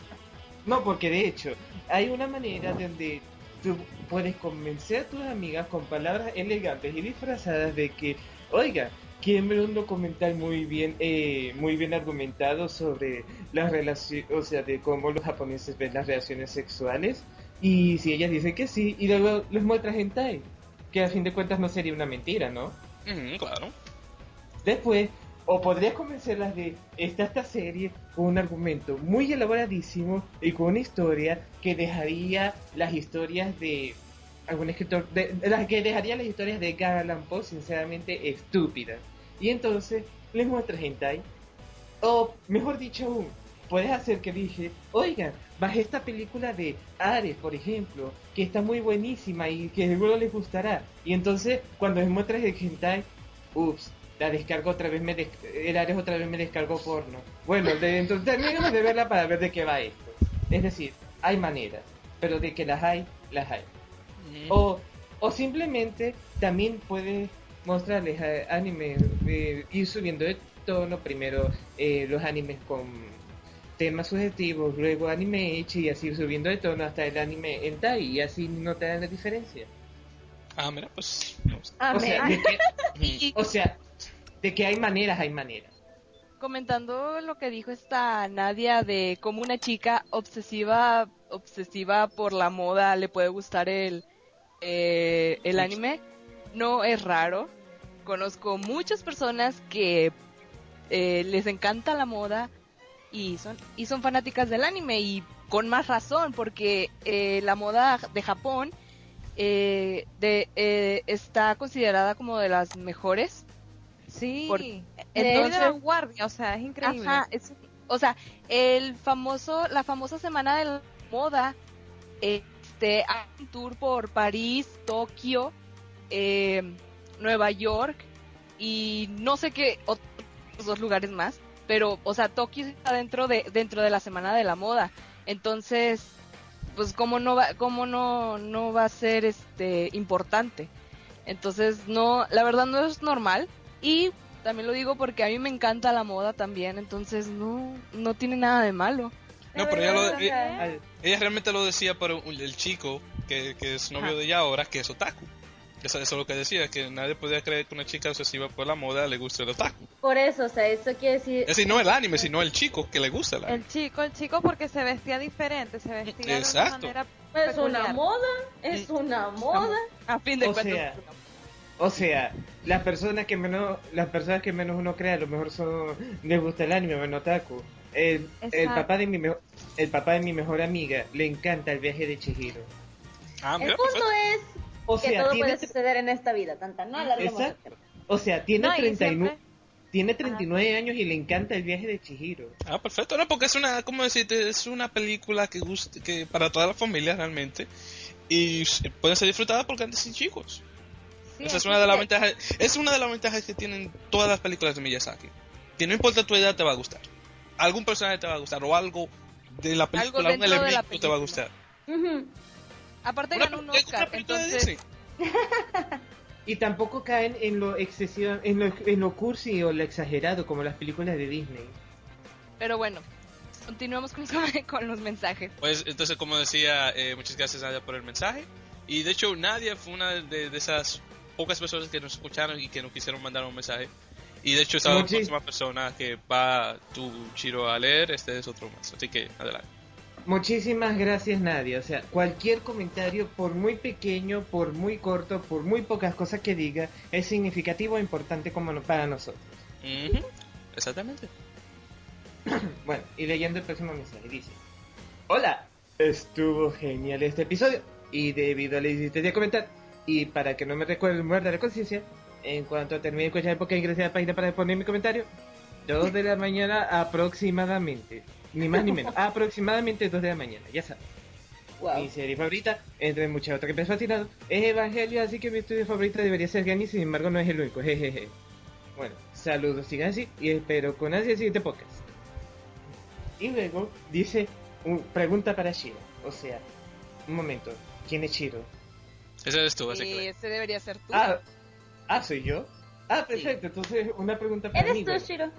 no, porque de hecho hay una manera donde tú puedes convencer a tus amigas con palabras elegantes y disfrazadas de que, oiga, quieren ver un documental muy bien, eh, muy bien argumentado sobre las relaciones, o sea, de cómo los japoneses ven las relaciones sexuales. Y si ellas dicen que sí, y luego les muestras hentai, que a fin de cuentas no sería una mentira, ¿no? Claro. Después, o podrías convencerlas de está esta serie con un argumento muy elaboradísimo y con una historia que dejaría las historias de algún escritor, de, las que dejaría las historias de Edgar Allan Poe sinceramente estúpidas. Y entonces les muestras hentai, o mejor dicho aún, puedes hacer que dije, oigan, bajé esta película de Ares, por ejemplo, que está muy buenísima y que seguro les gustará. Y entonces, cuando me muestras el hentai, ups, la descargo otra vez, me des- el Ares otra vez me descargó porno. Bueno, de, entonces terminemos de verla para ver de qué va esto. Es decir, hay maneras, pero de que las hay, las hay. O, o simplemente también puedes mostrarles a- anime, eh, ir subiendo de tono, primero eh, los animes con temas subjetivos, luego anime echi y así subiendo de tono hasta el anime hentai y así no te dan la diferencia. Ah, mira, pues. O sea, que, <laughs> o sea, de que hay maneras, hay maneras. comentando lo que dijo esta Nadia de cómo una chica obsesiva obsesiva por la moda le puede gustar el eh, el anime no es raro conozco muchas personas que eh, les encanta la moda y son y son fanáticas del anime y con más razón porque eh, la moda de Japón eh, de, eh, está considerada como de las mejores Sí. Entonces, entonces de vanguardia, o sea, es increíble. Ajá, es- o sea, el famoso, la famosa semana de la moda, este, hay un tour por París, Tokio, eh, Nueva York y no sé qué otros dos lugares más, pero, o sea, Tokio está dentro de dentro de la semana de la moda, entonces, pues cómo no va, cómo no no va a ser este importante, entonces no, la verdad no es normal y también lo digo porque a mí me encanta la moda también, entonces no, no tiene nada de malo. No, pero ella, lo, ella, ella realmente lo decía para el chico que, que es novio de ella ahora, que es otaku. Eso, eso es lo que decía, que nadie podía creer que una chica obsesiva por la moda le guste el otaku. Por eso, o sea, eso quiere decir... Es decir, no el anime, sino el chico que le gusta el anime. El chico, el chico porque se vestía diferente, se vestía Exacto. de una manera Es una peculiar. moda, es una moda. A fin de cuentas. O sea, las personas que menos, las personas que menos uno cree a lo mejor son, les gusta el anime, bueno, otaku. El, el papá de mi mejor, el papá de mi mejor amiga le encanta el viaje de Chihiro. Ah, El punto perfecto. es O que sea, todo tiene, puede suceder en esta vida, tanta. No alarguemos o sea, tiene No, y 39, siempre- tiene 39 años y le encanta el viaje de Chihiro. Ah, perfecto. No, porque es una, ¿cómo decirte? Es una película que gusta, que para toda la familia realmente. Y s- pueden ser disfrutadas por grandes y chicos. Sí, Esa es una de las ventajas, es una de las ventajas que tienen todas las películas de Miyazaki. Que no importa tu edad te va a gustar. Algún personaje te va a gustar o algo de la película, un dentro de la elemento te va a gustar. Aparte ganó un Oscar, entonces. Y tampoco caen en lo excesivo, en lo, en lo cursi o lo exagerado como las películas de Disney. Pero bueno, continuemos con, <laughs> con los mensajes. Pues entonces, como decía, eh, muchas gracias Nadia por el mensaje. Y de hecho, Nadia fue una de, de esas pocas personas que nos escucharon y que nos quisieron mandar un mensaje. Y de hecho, esta Muchis- próxima persona que va tu Chiro a leer, este es otro más. Así que adelante. Muchísimas gracias Nadia, o sea, cualquier comentario, por muy pequeño, por muy corto, por muy pocas cosas que diga, es significativo e importante como no- para nosotros. Exactamente. <clears throat> Bueno, y leyendo el próximo mensaje, dice: Hola, estuvo genial este episodio. Y debido a la insistencia de comentar, y para que no me recuerde muerda la conciencia, en cuanto termine de escuchar el podcast, ingresé a la página para poner mi comentario. 2 de la mañana aproximadamente. Ni más ni menos. <laughs> Aproximadamente 2 de la mañana, ya sabes. Mi serie favorita, entre muchas otras que me fascinado, es Evangelio, así que mi estudio favorito debería ser Gani, sin embargo no es el único, <laughs> jejeje. Bueno, saludos, sigan así, y espero con ansia el siguiente podcast. Y luego dice, un- pregunta para Shiro, o sea, un momento, ¿quién es Shiro? Ese eres tú, Y básicamente. ese debería ser tú. Ah, ah, ¿soy yo? Ah, perfecto, entonces una pregunta para mí. Eres tú. Shiro.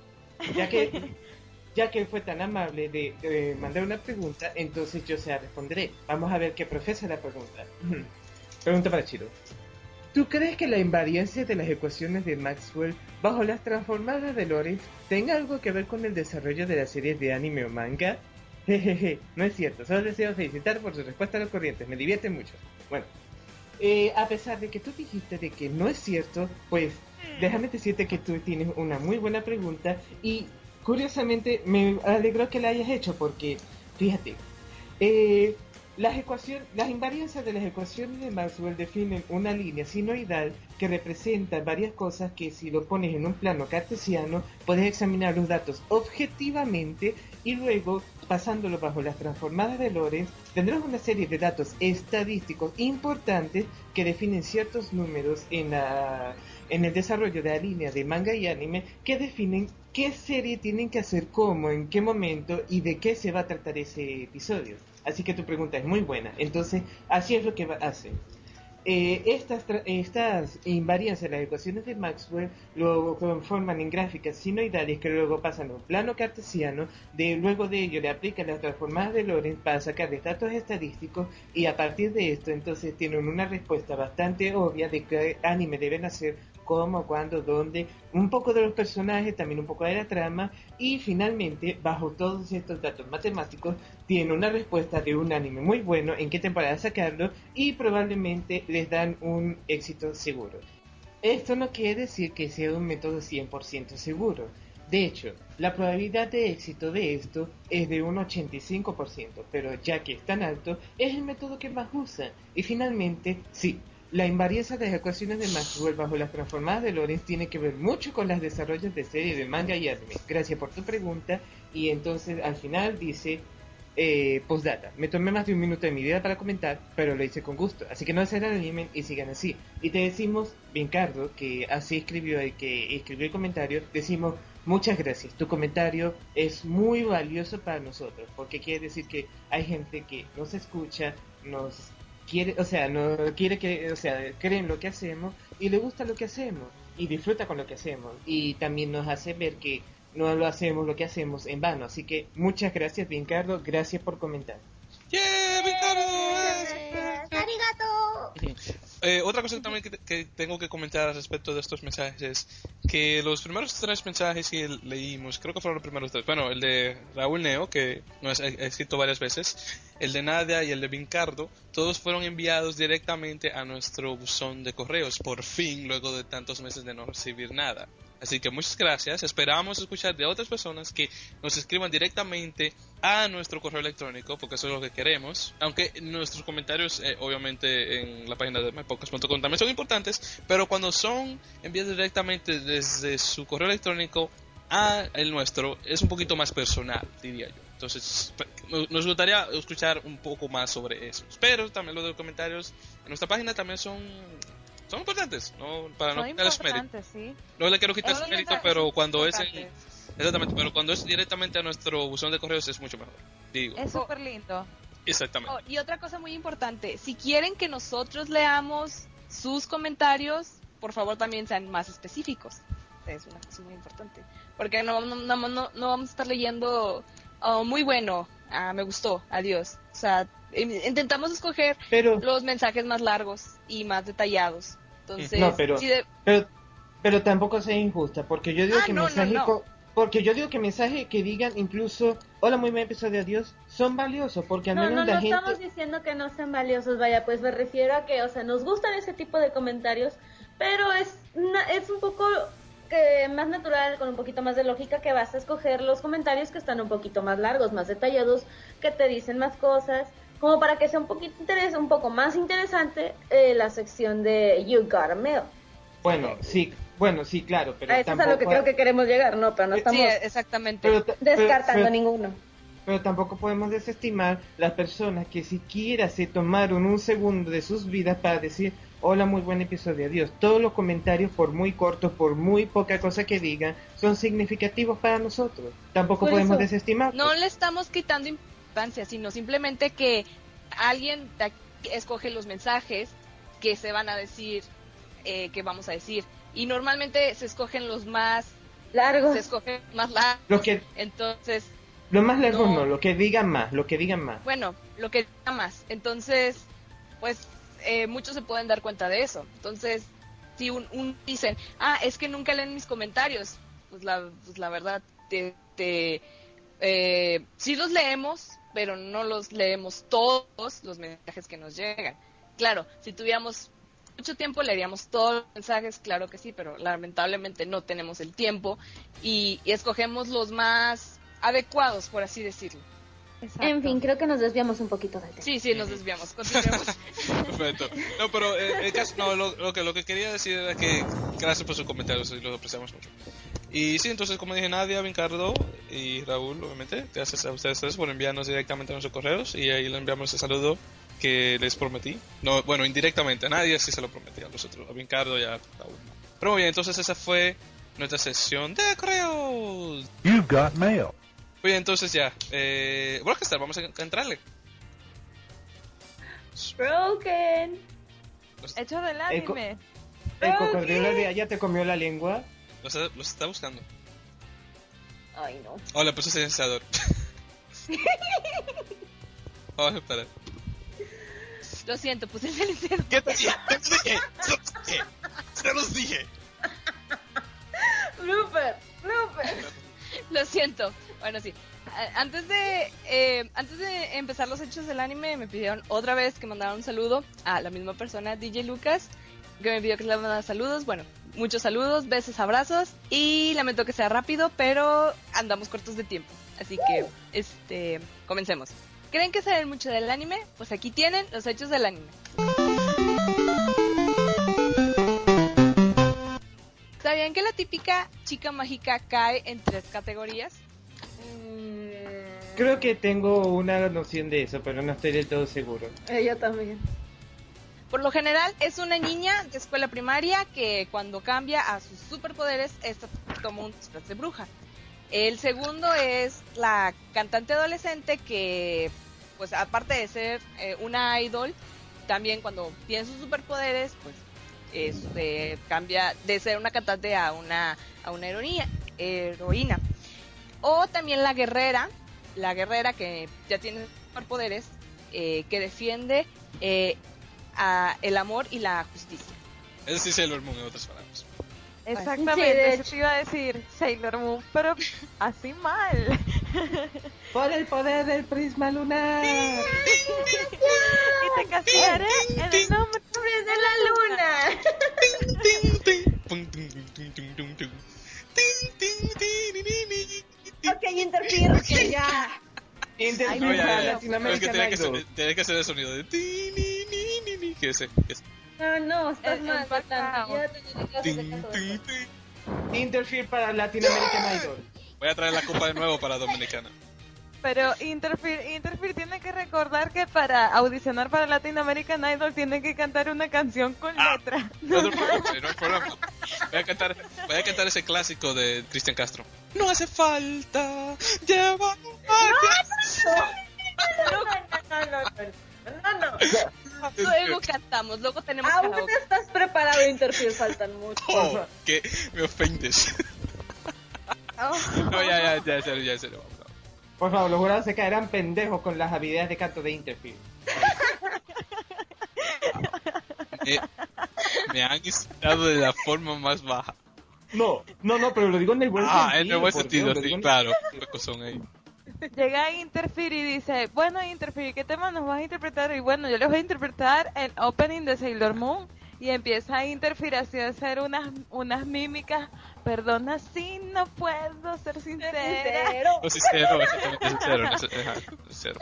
ya que <laughs> ya que él fue tan amable de, de mandar una pregunta, entonces yo se la responderé. Vamos a ver qué profesa la pregunta. <clears throat> pregunta para Chiro. ¿Tú crees que la invariancia de las ecuaciones de Maxwell bajo las transformadas de Lorentz tenga algo que ver con el desarrollo de las series de anime o manga? <laughs> Jejeje, no es cierto, solo deseo felicitar por su respuesta a los corrientes, me divierte mucho. Bueno, eh, a pesar de que tú dijiste de que no es cierto, pues déjame decirte que tú tienes una muy buena pregunta y curiosamente me alegró que la hayas hecho porque, fíjate, eh, Las, ecuaciones, las invarianzas de las ecuaciones de Maxwell definen una línea sinoidal que representa varias cosas que si lo pones en un plano cartesiano puedes examinar los datos objetivamente y luego pasándolo bajo las transformadas de Lorentz tendrás una serie de datos estadísticos importantes que definen ciertos números en, en el desarrollo de la línea de manga y anime que definen qué serie tienen que hacer cómo, en qué momento y de qué se va a tratar ese episodio. Así que tu pregunta es muy buena. Entonces, así es lo que hacen. Eh, estas, estas invarianzas de las ecuaciones de Maxwell lo conforman en gráficas sinoidales que luego pasan a un plano cartesiano, de, luego de ello le aplican las transformadas de Lorentz para sacar datos estadísticos y a partir de esto entonces tienen una respuesta bastante obvia de qué anime deben hacer cómo, cuándo, dónde, un poco de los personajes, también un poco de la trama y finalmente, bajo todos estos datos matemáticos, tiene una respuesta de un anime muy bueno, en qué temporada sacarlo y probablemente les dan un éxito seguro. Esto no quiere decir que sea un método 100% seguro. De hecho, la probabilidad de éxito de esto es de un 85%, pero ya que es tan alto, es el método que más usa. Y finalmente, sí, la invarianza de las ecuaciones de Maxwell bajo las transformadas de Lorentz tiene que ver mucho con los desarrollos de serie de manga y anime. Gracias por tu pregunta. Y entonces al final dice, eh, postdata, me tomé más de un minuto de mi vida para comentar, pero lo hice con gusto. Así que no se animen y sigan así. Y te decimos, Cardo, que así escribió el que escribió el comentario, decimos, muchas gracias. Tu comentario es muy valioso para nosotros, porque quiere decir que hay gente que nos escucha, nos o sea, no quiere que, o sea, cree en lo que hacemos y le gusta lo que hacemos y disfruta con lo que hacemos y también nos hace ver que no lo hacemos lo que hacemos en vano. Así que muchas gracias, Ricardo, gracias por comentar. Eh, otra cosa también que, tengo que comentar respecto de estos mensajes es que los primeros tres mensajes que leímos, creo que fueron los primeros tres, bueno, el de Raúl Neo, que nos ha escrito varias veces, el de Nadia y el de Vincardo, todos fueron enviados directamente a nuestro buzón de correos, por fin, luego de tantos meses de no recibir nada. Así que muchas gracias. Esperamos escuchar de otras personas que nos escriban directamente a nuestro correo electrónico, porque eso es lo que queremos. Aunque nuestros comentarios, eh, obviamente, en la página de mypodcast.com también son importantes, pero cuando son enviados directamente desde su correo electrónico a el nuestro, es un poquito más personal, diría yo. Entonces, nos gustaría escuchar un poco más sobre eso. Pero también de los comentarios en nuestra página también son son importantes, no para no quitar su mérito. No le quiero quitar su mérito, pero cuando es exactamente, pero cuando es directamente a nuestro buzón de correos es mucho mejor. Digo. Es súper lindo. Exactamente. Oh, y otra cosa muy importante, si quieren que nosotros leamos sus comentarios, por favor también sean más específicos. Es una cosa muy importante. Porque no, no, no, no vamos a estar leyendo oh, muy bueno, ah, me gustó, adiós. O sea, intentamos escoger los mensajes más largos y más detallados. Entonces, no, pero, pero, tampoco sea injusta, porque yo digo ah, que mensajes porque yo digo que mensajes que digan incluso hola muy buen episodio adiós son valiosos porque al menos la gente no estamos diciendo que no sean valiosos vaya pues me refiero a que o sea nos gustan ese tipo de comentarios pero es es un poco que más natural con un poquito más de lógica que vas a escoger los comentarios que están un poquito más largos más detallados que te dicen más cosas como para que sea un poquito interés, un poco más interesante eh, la sección de You Got a Mail. Bueno, sí, bueno, sí, claro, pero a eso es a lo que creo que queremos llegar, ¿no? Pero no estamos exactamente descartando ninguno. Pero tampoco podemos desestimar las personas que siquiera se tomaron un segundo de sus vidas para decir, hola, muy buen episodio, adiós. Todos los comentarios, por muy cortos, por muy poca cosa que digan, son significativos para nosotros. Tampoco podemos desestimar. No le estamos quitando sino simplemente que alguien escoge los mensajes que se van a decir, eh, que vamos a decir. Y normalmente se escogen los más largos. Se escogen más largos. Lo que, Entonces. Lo más largo no, lo que digan más, lo que digan más. Bueno, lo que digan más. Entonces, pues eh, muchos se pueden dar cuenta de eso. Entonces, si un, dicen, ah, es que nunca leen mis comentarios, pues la, pues la verdad, te, te eh, sí los leemos, pero no los leemos todos los mensajes que nos llegan. Claro, si tuviéramos mucho tiempo leeríamos todos los mensajes, claro que sí, pero lamentablemente no tenemos el tiempo y, escogemos los más adecuados, por así decirlo. Exacto. En fin, creo que nos desviamos un poquito del tema. Sí, sí, nos desviamos. <laughs> Continuemos. Perfecto. No, pero eh, el caso, no, lo, lo que, lo que quería decir era que gracias por sus comentarios y los apreciamos mucho. Y sí, entonces, como dije, Nadia, Vincardo y Raúl, obviamente, gracias a ustedes tres por enviarnos directamente a nuestros correos y ahí le enviamos ese saludo que les prometí. No, bueno, indirectamente, a Nadia sí se lo prometí, a los otros, a Vincardo y a Raúl. Pero muy bien, entonces esa fue nuestra sesión de correos. You've got mail. Bien, entonces ya, eh, Broadcaster, vamos a entrarle. Broken. Hecho del El co- anime. ¿El cocodrilo de allá te comió la lengua? Los, los está buscando. Ay, no. Oh, le puse silenciador. <laughs> Vamos a esperar. Lo siento, puse el silenciador. ¿Qué te dije? ¿Qué te dije? Se los dije. Se los dije. Blooper, blooper. Lo siento. Bueno, sí. Antes de, eh, antes de empezar los hechos del anime, me pidieron otra vez que mandara un saludo a la misma persona, DJ Lucas, que me pidió que le mandara saludos. Bueno, muchos saludos, besos, abrazos. Y lamento que sea rápido, pero andamos cortos de tiempo. Así que, este, comencemos. ¿Creen que saben mucho del anime? Pues aquí tienen los hechos del anime. ¿Sabían que la típica chica mágica cae en tres categorías? Creo que tengo una noción de eso, pero no estoy del todo seguro. Ella también. Por lo general es una niña de escuela primaria que cuando cambia a sus superpoderes, esta toma un disfraz de bruja. El segundo es la cantante adolescente que, pues aparte de ser eh, una idol, también cuando tiene sus superpoderes, pues este, cambia de ser una cantante a una, a una heroína, heroína. O también la guerrera, la guerrera que ya tiene superpoderes, eh, que defiende eh, a el amor y la justicia. Eso sí Sailor Moon en otras palabras. Exactamente, Sí, eso te iba a decir Sailor Moon, pero así mal. Por el poder del prisma lunar. y te castigaré en el nombre de la luna. Interfere, que ya. Interfere para. Latinoamérica No, es que tenía que, hacer, el sonido de ti, ni, ni, ni, ni, que ese, que ese. No, no, estás mal. Interfere para Latinoamerican Idol. Voy a traer la copa de nuevo para Dominicana. Pero Interfere, Interfere tiene que recordar que para audicionar para Latin American Idol tiene que cantar una canción con letra. No no hay problema. Voy a cantar, voy a cantar ese clásico de Cristian Castro. No hace falta llevar No, no, no, no, no, no. Luego cantamos, luego tenemos Aún karaoke. estás preparado, Interfere, faltan mucho. Oh, que me ofendes. No, ya, ya, ya, ya, serio. vamos, vamos. Por favor, los jurados se caerán pendejos con las habilidades de canto de Interfere. Me, me han insultado de la forma más baja. No, no, no, pero lo digo en el buen Ah, sentido. en el buen sentido, Dios, sí, claro. Cosón ahí. Llega Interfere y dice, bueno Interfere, ¿qué tema nos vas a interpretar? Y bueno, yo les voy a interpretar el opening de Sailor Moon. Y empieza a Interfere así a hacer unas, unas mímicas. Perdona si no puedo ser sincera. Sincero. No, sincero, exactamente, sincero.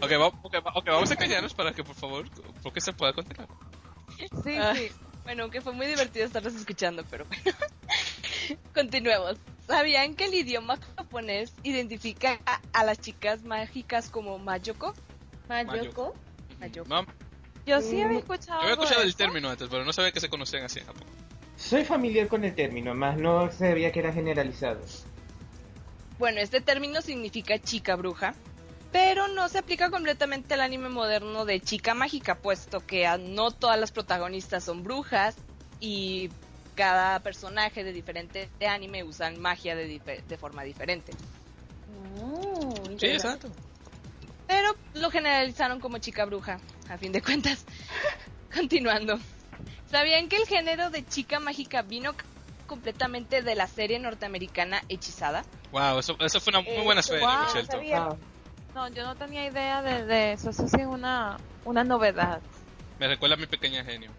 vamos, okay, va- ok, vamos a callarnos para que por favor, porque se pueda continuar. Sí, Ah, sí. Bueno, aunque fue muy divertido estarlos escuchando, pero bueno. <laughs> Continuemos. ¿Sabían que el idioma japonés identifica a, a las chicas mágicas como Mayoko? Mayoko. Mayoko. No, Yo sí había Mm, escuchado. yo había escuchado el eso. término antes, pero no sabía que se conocían así en Japón. Soy familiar con el término, más no sabía que era generalizado. Bueno, este término significa chica bruja, pero no se aplica completamente al anime moderno de chica mágica, puesto que a- no todas las protagonistas son brujas y cada personaje de diferente anime usan magia de, forma diferente. Oh, Sí, exacto. Pero lo generalizaron como chica bruja, a fin de cuentas. <laughs> Continuando. ¿Sabían que el género de chica mágica vino completamente de la serie norteamericana Hechizada? Wow, eso, eso fue una muy buena Eso, serie, wow, por cierto. sabía. No, yo no tenía idea de, de eso. Eso sí es una, una novedad. Me recuerda a mi pequeña genio.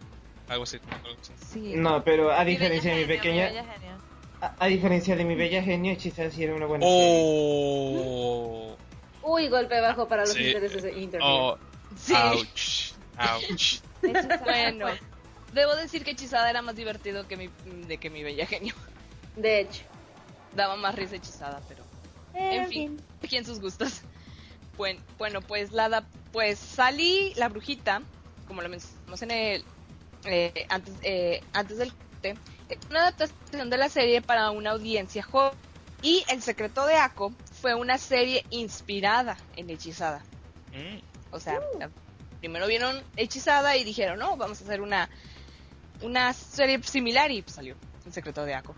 Algo así. algo así. Sí. no, pero a Mi diferencia de mi pequeña, mi bella genio. a, a diferencia de mi bella genio, hechizada sí era una buena serie. Uy, golpe bajo para los Sí. intereses de Interview. Oh, Sí. ouch, ouch. Bueno, debo decir que Hechizada era más divertido que mi, de que mi Bella Genio. De hecho. Daba más risa Hechizada, pero... En fin, aquí en sus gustos. Bueno, bueno, pues la da- pues Sally, la brujita, como lo mencionamos en el eh, antes eh, antes del una adaptación de la serie para una audiencia joven. Y El secreto de Ako fue una serie inspirada en Hechizada. Mm. O sea, primero vieron Hechizada y dijeron, no, vamos a hacer una, una serie similar y pues, salió El secreto de Ako.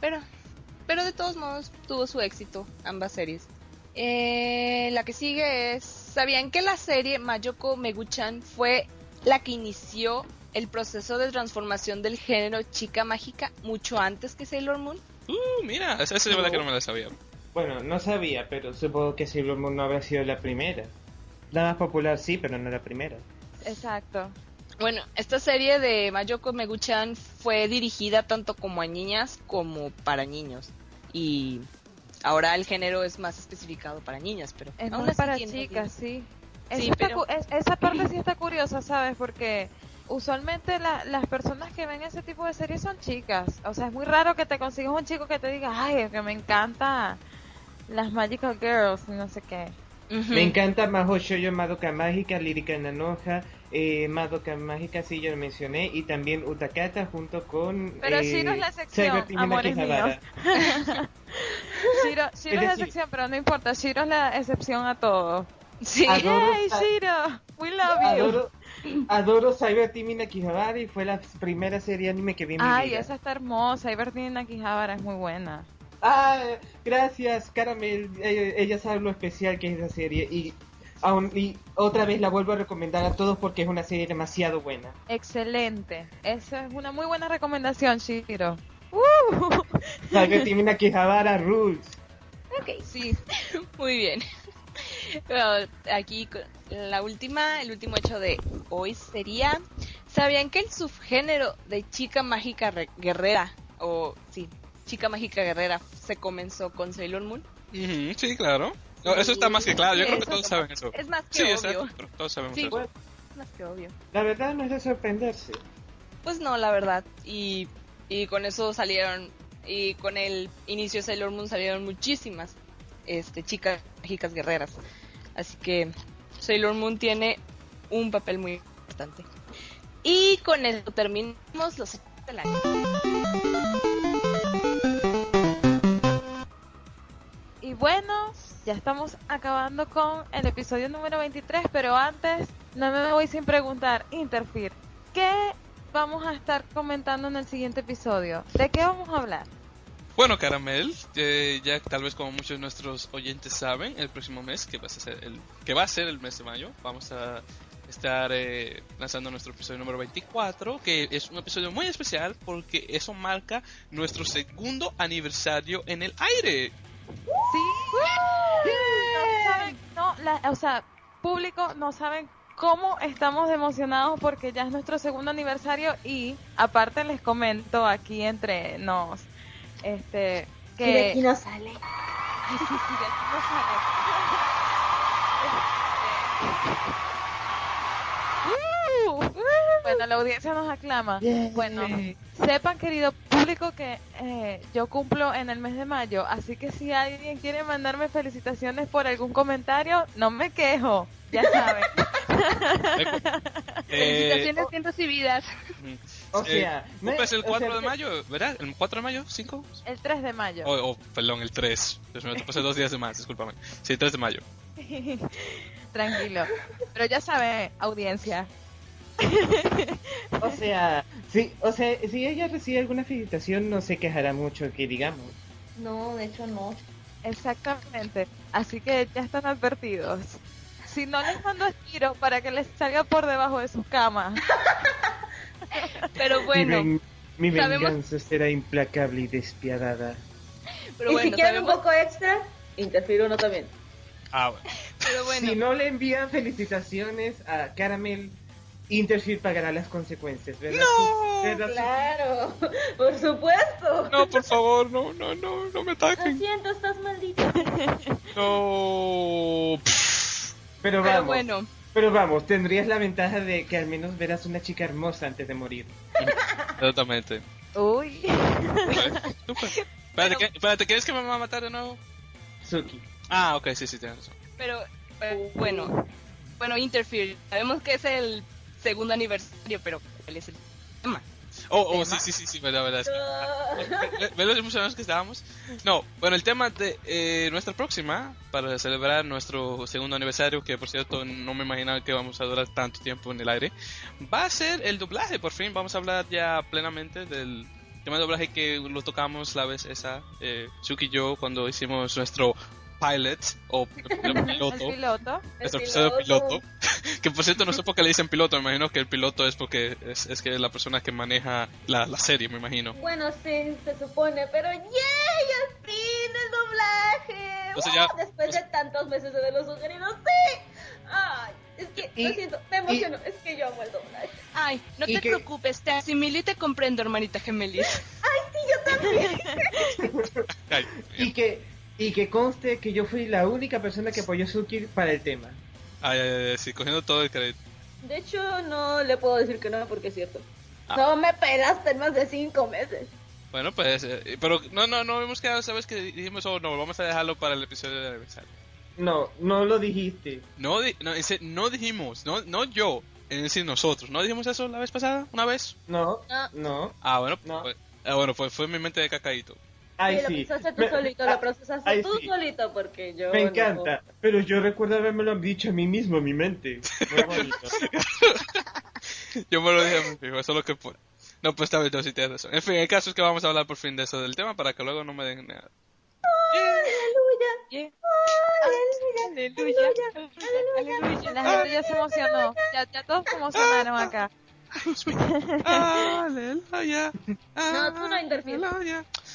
Pero, pero de todos modos tuvo su éxito ambas series. Eh, la que sigue es, ¿sabían que la serie Mayoko Meguchan fue la que inició el proceso de transformación del género chica mágica mucho antes que Sailor Moon? Uh, mira, esa es verdad que no me la sabía. Bueno, no sabía, pero supongo que Sailor Moon no habrá sido la primera. La más popular sí, pero no la primera. Exacto. Bueno, esta serie de Mayoko Meguchan fue dirigida tanto como a niñas como para niños. Y ahora el género es más especificado para niñas, pero Es aún así para tiene chicas, sí. Sí, Eso está pero- cu- es- esa parte sí está curiosa, ¿sabes? Porque usualmente la- las personas que ven ese tipo de series son chicas. O sea, es muy raro que te consigas un chico que te diga, ay, es que me encanta las Magical Girls y no sé qué. Ujú. Me encanta Maho Shoujo Madoka Mágica, Lírica Nanoja, eh, Madoka Mágica, sí, yo lo mencioné, y también Utakata junto con... Pero eh, Shiro es la sección, amores Akihabara. <laughs> Shiro, Shiro Es es la decir- excepción, pero no importa, Shiro es la excepción a todo. Sí. Adoro ¡Yay, esta- Shiro! We love you. Adoro, adoro Cyber Team in Akihabara y fue la primera serie anime que vi en mi Ay, vida. esa está hermosa. Y Bertine Nakijabara es muy buena. Ah, gracias, Caramel. Eh, ella sabe lo especial que es esa serie y, aún, y otra vez la vuelvo a recomendar a todos porque es una serie demasiado buena. Excelente. Esa es una muy buena recomendación, Shiro. ¡Uh! In Akihabara rules. Ok, sí, <laughs> muy bien. <laughs> Bueno, aquí la última, el último hecho de hoy sería, ¿sabían que el subgénero de chica mágica re- guerrera, o sí, chica mágica guerrera, se comenzó con Sailor Moon? Sí, claro. No, eso está más que claro, yo Sí, creo que todos saben eso. Es más que Sí, obvio. exacto, todos sabemos Sí, eso. es más que obvio. La verdad no es de sorprenderse. Pues no, la verdad. Y, y con eso salieron, y con el inicio de Sailor Moon salieron muchísimas este, chicas mágicas guerreras. Así que Sailor Moon tiene un papel muy importante. Y con eso terminamos los hechos del año. Bueno, ya estamos acabando con el episodio número 23, pero antes no me voy sin preguntar, Interfir, ¿qué vamos a estar comentando en el siguiente episodio? ¿De qué vamos a hablar? Bueno, Caramel, eh, ya tal vez como muchos de nuestros oyentes saben, el próximo mes, que va a ser el, que va a ser el mes de mayo, vamos a estar eh, lanzando nuestro episodio número 24, que es un episodio muy especial porque eso marca nuestro segundo aniversario en el aire. Sí. No saben, no, la- o sea, público, no saben cómo estamos emocionados porque ya es nuestro segundo aniversario y aparte les comento aquí entre nos, este, que Y de aquí no sale. Ay, sí, sí, de aquí no sale. Bueno, la audiencia nos aclama. Bueno, sepan, querido público, que eh, yo cumplo en el mes de mayo, así que si alguien quiere mandarme felicitaciones por algún comentario, no me quejo, ya saben. <laughs> <laughs> Eh, Felicitaciones bien recibidas. O eh, sea, no pues el o sea, 4 de mayo, ¿verdad? ¿El 4 de mayo? ¿5? El 3 de mayo. Oh, oh, perdón, el 3. Pues me pasé dos días de más, discúlpame. Sí, 3 de mayo. <laughs> Tranquilo. Pero ya saben, audiencia. <laughs> O sea, sí, o sea, si ella recibe alguna felicitación no se quejará mucho que digamos. No, de hecho no. Exactamente. Así que ya están advertidos. Si no les mando tiro para que les salga por debajo de sus camas. <laughs> Pero bueno, mi, ven- mi sabemos- venganza será implacable y despiadada. pero y bueno, si quieren un poco extra, interfiero uno también. Ah, bueno. pero bueno. Si no le envían felicitaciones a Caramel, Interfield pagará las consecuencias, ¿verdad? No. ¿Verdad? Claro, por supuesto. No, por favor, no, no, no, no me Lo ataquen. siento, estás maldito. No. Pero Pero vamos, bueno, pero vamos, tendrías la ventaja de que al menos verás una chica hermosa antes de morir. Exactamente. Uy. Espérate, ¿qué- espérate, ¿quieres que me va a matar de nuevo? Suki. Ah, ok, sí, sí, tienes razón. pero eh, bueno, bueno, Interfere. Sabemos que es el segundo aniversario, pero ¿cuál es el tema? Oh, oh, sí, sí, sí, sí, verdad, verdad. ¿Ves ¿Ves los emocionados que estábamos? No, bueno, el tema de eh, nuestra próxima, para celebrar nuestro segundo aniversario, que por cierto no me imaginaba que vamos a durar tanto tiempo en el aire, va a ser el doblaje, por fin vamos a hablar ya plenamente del tema de doblaje que lo tocamos la vez esa, eh, Suki y yo, cuando hicimos nuestro pilot, o <laughs> piloto, El piloto. nuestro episodio piloto. <laughs> que por cierto, no sé por qué le dicen piloto. Me imagino que el piloto es porque es, es que es la persona que maneja la, la serie, me imagino. Bueno, sí, se supone, pero ¡yay! ¡Al fin el doblaje! O sea, ya- Después de tantos meses de verlo sugerido, ¡sí! ¡Ay! Es que, Y- lo siento, me emociono, es que yo amo el doblaje. Ay, no ¿Y te preocupes, te asimilo y te comprendo, hermanita gemelis. <laughs> ¡Ay, sí, yo también! Ay, Y que, y que conste que yo fui la única persona que apoyó a Suki para el tema. ay, ay, ay, sí, cogiendo todo el crédito. De hecho, no le puedo decir que no porque es cierto. Ah. No me pelaste en más de cinco meses. Bueno, pues, eh, pero no, no, no hemos quedado, ¿sabes? Que dijimos, oh, no, vamos a dejarlo para el episodio de aniversario. No, no lo dijiste. No, di- no, ese- no dijimos, no, no yo, es decir, nosotros. ¿No dijimos eso la vez pasada? ¿Una vez? No, No. no. Ah, bueno, No. pues, ah, bueno, pues fue mi mente de cacaíto. Ay, Sí, lo sí. pensaste tú Me- solito, ah, lo procesaste ay, tú sí. solito porque yo. Me no. encanta, pero yo recuerdo haberme dicho a mí mismo, en mi mente. Muy bonito. <laughs> Yo me lo dije a mi fijo, eso es lo que fue. No, pues está bien, no, sí tienes razón. En fin, el caso es que vamos a hablar por fin de eso del tema para que luego no me den nada. Yeah. Aleluya. Aleluya. La gente ya se emocionó. Ya, ya todos se emocionaron acá. <laughs> Aleluya. No, tú no interfieres.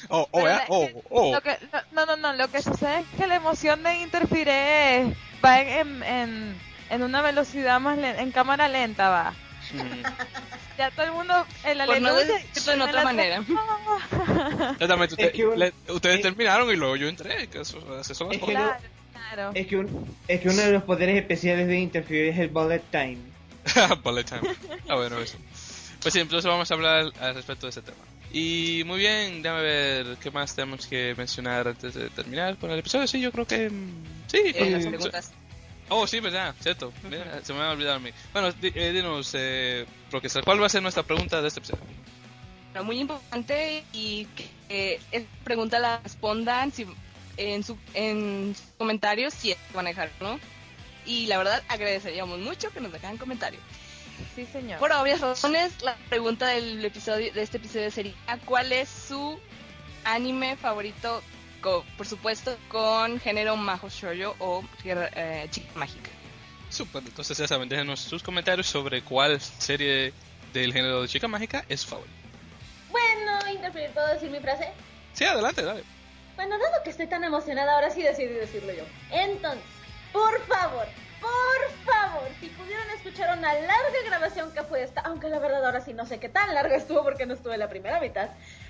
Oh, oh, eh, la- oh, oh. Lo que, no, no, no, lo que sucede es que la emoción de Interfire es- va en, en, en una velocidad más lenta, en cámara lenta va. Mm. Ya todo el mundo, Por no aleluya. decirlo en el otra manera. <laughs> Exactamente, Es usted- que un- le- ustedes es- terminaron y luego yo entré. Que eso, son las Es que no- Claro, claro. Es que, un- es que uno de los poderes especiales de Interfere es el bullet time. <laughs> Bullet time. Ah, bueno, eso. Pues sí, entonces vamos a hablar al respecto de ese tema. Y muy bien, déjame ver qué más tenemos que mencionar antes de terminar con el episodio. Sí, yo creo que. mm, Sí, Eh, sí. preguntas. Oh, sí, verdad, cierto. Mira, se me va a olvidar a mí. Bueno, di- eh, dinos, eh, profesor, ¿cuál va a ser nuestra pregunta de este episodio? Pero muy importante y que esta pregunta la respondan si, en, su, en sus comentarios si es que van a dejar, ¿no? Y la verdad agradeceríamos mucho que nos dejaran comentarios. Sí, señor. Por obvias razones, la pregunta del episodio de este episodio sería ¿cuál es su anime favorito? Por supuesto, con género majo shoujo o eh, chica mágica. Super, entonces ya saben, déjenos sus comentarios sobre cuál serie del género de chica mágica es su favorita. Bueno, interferir, ¿puedo decir mi frase? Sí, adelante, dale. Bueno, dado que estoy tan emocionada, ahora sí decidí decirlo yo. Entonces, por favor, por favor, si pudieran escuchar una larga grabación que fue esta, aunque la verdad ahora sí no sé qué tan larga estuvo porque no estuve en la primera mitad.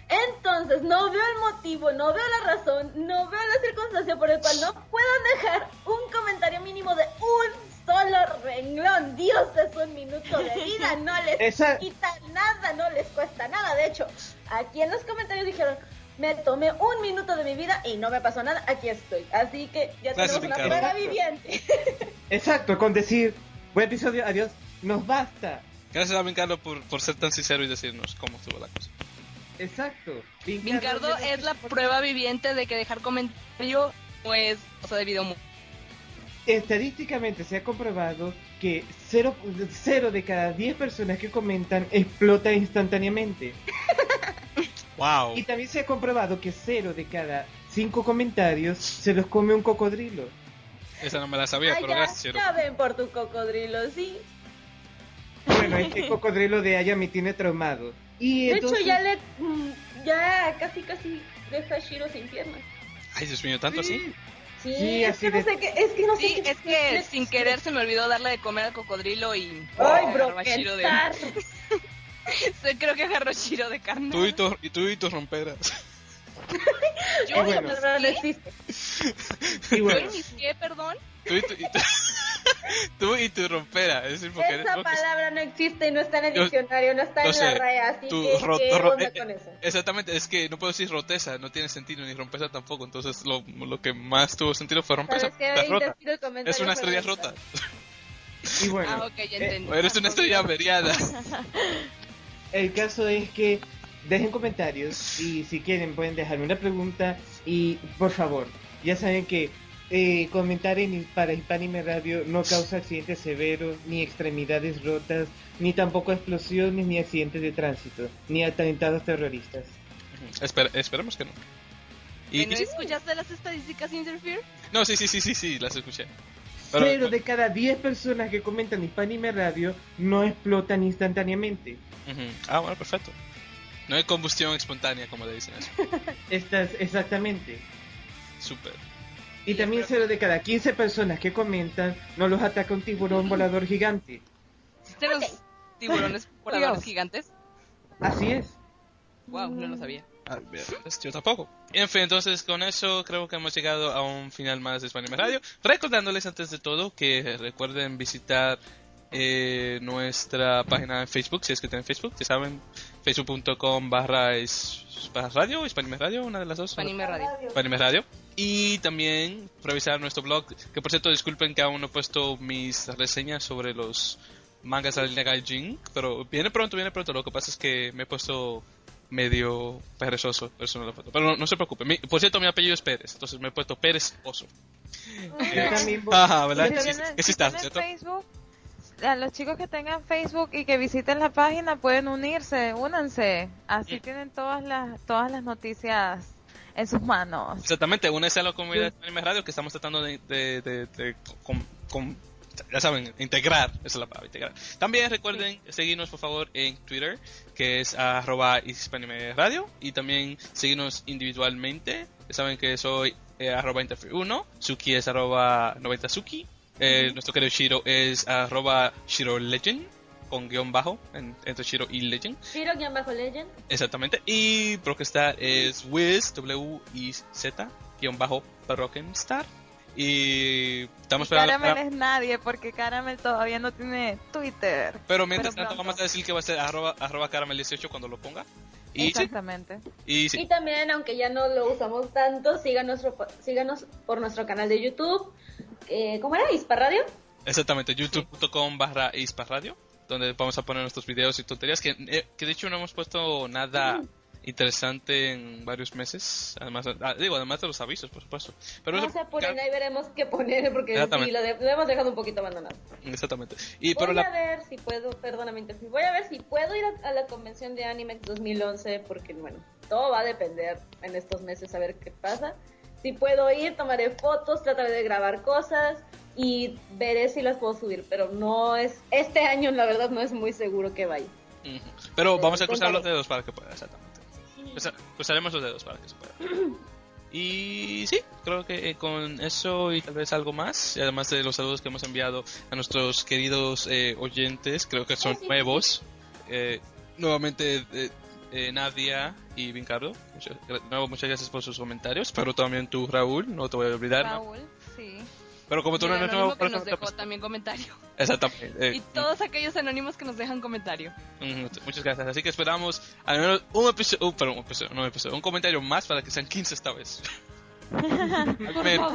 Entonces, no veo el motivo, no veo la razón, no veo la circunstancia por el cual no puedan dejar un comentario mínimo de un solo renglón. Dios, es un minuto de vida, <laughs> no les Esa- quita nada, no les cuesta nada. De hecho, aquí en los comentarios dijeron, me tomé un minuto de mi vida y no me pasó nada, aquí estoy. Así que ya tenemos una prueba viviente. <laughs> Exacto, con decir, buen episodio, adiós, nos basta. Gracias a Vincardo por, por ser tan sincero y decirnos cómo estuvo la cosa. Exacto. Vincardo es la prueba viviente de que dejar comentario no es cosa de video mu- Estadísticamente se ha comprobado que 0 cero de cada 10 personas que comentan explota instantáneamente. <laughs> Wow. Y también se ha comprobado que 0 de cada 5 comentarios se los come un cocodrilo. Esa no me la sabía, Ah, pero ya, gracias, ven por tu cocodrilo, sí. Bueno, es que el <laughs> cocodrilo de Aya me tiene traumado. Y De entonces, hecho, ya le. mm, Ya casi, casi deja a Shiro sin piernas. Ay, Dios mío, ¿tanto así? Sí, Sí, es así que no sé qué. Es que no sé Sí, qué- es que sin querer se me olvidó darle de comer al cocodrilo y Ay, bro, a Shiro de... <laughs> <laughs> Creo que agarró a Shiro de carne. Tú y, tu, y tú y tus romperas. <laughs> Yo Y bueno. no No existe. y ¿Yo bueno, inicié, perdón? Tú y, tu- y tú- <laughs> Tú y tu rompera. Es decir, porque Esa que- palabra no existe y no está en el Yo- diccionario, no está yo en sé, la RAE, así tu que ro- ¿qué ro- onda eh, con eso? Exactamente, es que no puedo decir roteza, no tiene sentido, ni rompeza tampoco. Entonces, lo, lo que más tuvo sentido fue rompeza. Rota. Interfiero el comentario Es una estrella rota. rota. Y bueno, Ah, ok, ya eh, entendí. O eres una estrella averiada. El caso es que dejen comentarios y si quieren pueden dejarme una pregunta y por favor, ya saben que eh, comentar en, para Hispanime Radio no causa accidentes severos, ni extremidades rotas, ni tampoco explosiones, ni accidentes de tránsito, ni atentados terroristas. Espera, esperemos que no. Y, ¿No escuchaste las estadísticas Interfere? no, sí, sí, sí, sí, sí, las escuché. Pero, Pero, de cada 10 personas que comentan Hispanime Radio, no explotan instantáneamente. Ah, bueno, perfecto. No hay combustión espontánea, como le dicen eso. <laughs> Estas, exactamente. Súper. Y también cero de cada 15 personas que comentan, no los ataca un tiburón volador gigante. ¿Existen los tiburones <laughs> voladores gigantes? Así es. Wow, no lo sabía. Ah, pues yo tampoco. En fin, entonces con eso creo que hemos llegado a un final más de España Radio. Recordándoles antes de todo que recuerden visitar eh, nuestra página en Facebook, si es que tienen Facebook, ya saben, facebook.com barra es- barra radio, Hispanime Radio, una de las dos. Anime Radio. Radio. Y también revisar nuestro blog, que por cierto disculpen que aún no he puesto mis reseñas sobre los mangas de la línea Gaijin, pero viene pronto, viene pronto, lo que pasa es que me he puesto medio perezoso, eso no lo. Pero no, no se preocupe, Mi- por cierto mi apellido es Pérez, entonces me he puesto Pérez Oso. Ajá, a los chicos que tengan Facebook y que visiten la página pueden unirse, únanse. Así tienen todas las todas las noticias en sus manos. Exactamente, únese a la comunidad de Anime Radio que estamos tratando de, de, de- de con- con- ya saben, integrar, esa es la palabra, integrar. También recuerden seguirnos por favor en Twitter, que es arroba Radio, y también seguirnos individualmente, ya saben que soy eh, arroba Interfere1, Suki es arroba 90suki, eh, nuestro querido Shiro es arroba Shiro Legend, con guion bajo, en- entre Shiro y Legend. Shiro-Legend. Exactamente. Y Rockstar es Wiz, W-I-Z, guion bajo Rockenstar. Y estamos esperando. Caramel para- es nadie porque Caramel todavía no tiene Twitter. Pero mientras pero tanto, vamos a decir que va a ser arroba, arroba caramel18 cuando lo ponga. Y sí, Exactamente. y sí. Y también, aunque ya no lo usamos tanto, síganos, síganos por nuestro canal de YouTube. Eh, ¿Cómo era? ¿Ispa Radio? Exactamente, youtube.com barra Ispa Radio, donde vamos a poner nuestros videos y tonterías, que, eh, que de hecho no hemos puesto nada interesante en varios meses, además, ah, digo, además de los avisos, por supuesto. Pero no eso- se apuren, ahí veremos qué poner, porque sí, lo, de- lo hemos dejado un poquito abandonado. Exactamente. Y Voy pero a la, ver si puedo, perdóname, voy a ver si puedo ir a, a la convención de Animex 2011, porque bueno, todo va a depender en estos meses a ver qué pasa. Si puedo ir, tomaré fotos, trataré de grabar cosas y veré si las puedo subir, pero no es, este año la verdad no es muy seguro que vaya. Pero vamos a cruzar los dedos para que pueda, exactamente. Cruza- Cruzaremos los dedos para que se pueda. Y sí, creo que eh, con eso y tal vez algo más, además de los saludos que hemos enviado a nuestros queridos eh, oyentes, creo que son nuevos. Eh, nuevamente, eh, eh, Nadia y Vincardo, muchas, de nuevo, muchas gracias por sus comentarios, pero también tú, Raúl, no te voy a olvidar. ¿no? Raúl, sí. Pero como tú no eres nuevo, que por eso nos dejó también comentario. <laughs> Exactamente. eh, Y todos aquellos anónimos que nos dejan comentario. Muchas gracias. Así que esperamos al menos un episodio, uh, perdón, un episodio, no un episodio, un comentario más para que sean 15 esta vez. <laughs> Al menos.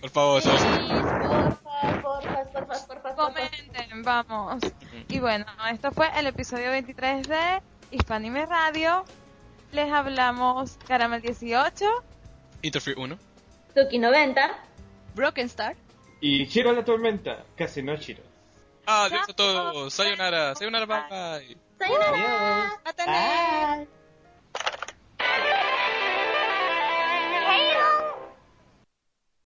Por favor, Sí, ¿sabes? porfa, porfa, porfa, porfa, porfa. Comenten, vamos. Y bueno, esto fue el episodio 23 de Hispanime Radio. Les hablamos Caramel 18. Interfere 1. Tuki 90. Broken Star. Y Shiro la tormenta, casi no Shiro. Adiós a todos. Sayonara. Sayonara, bye. Sayonara. Atene. Bye.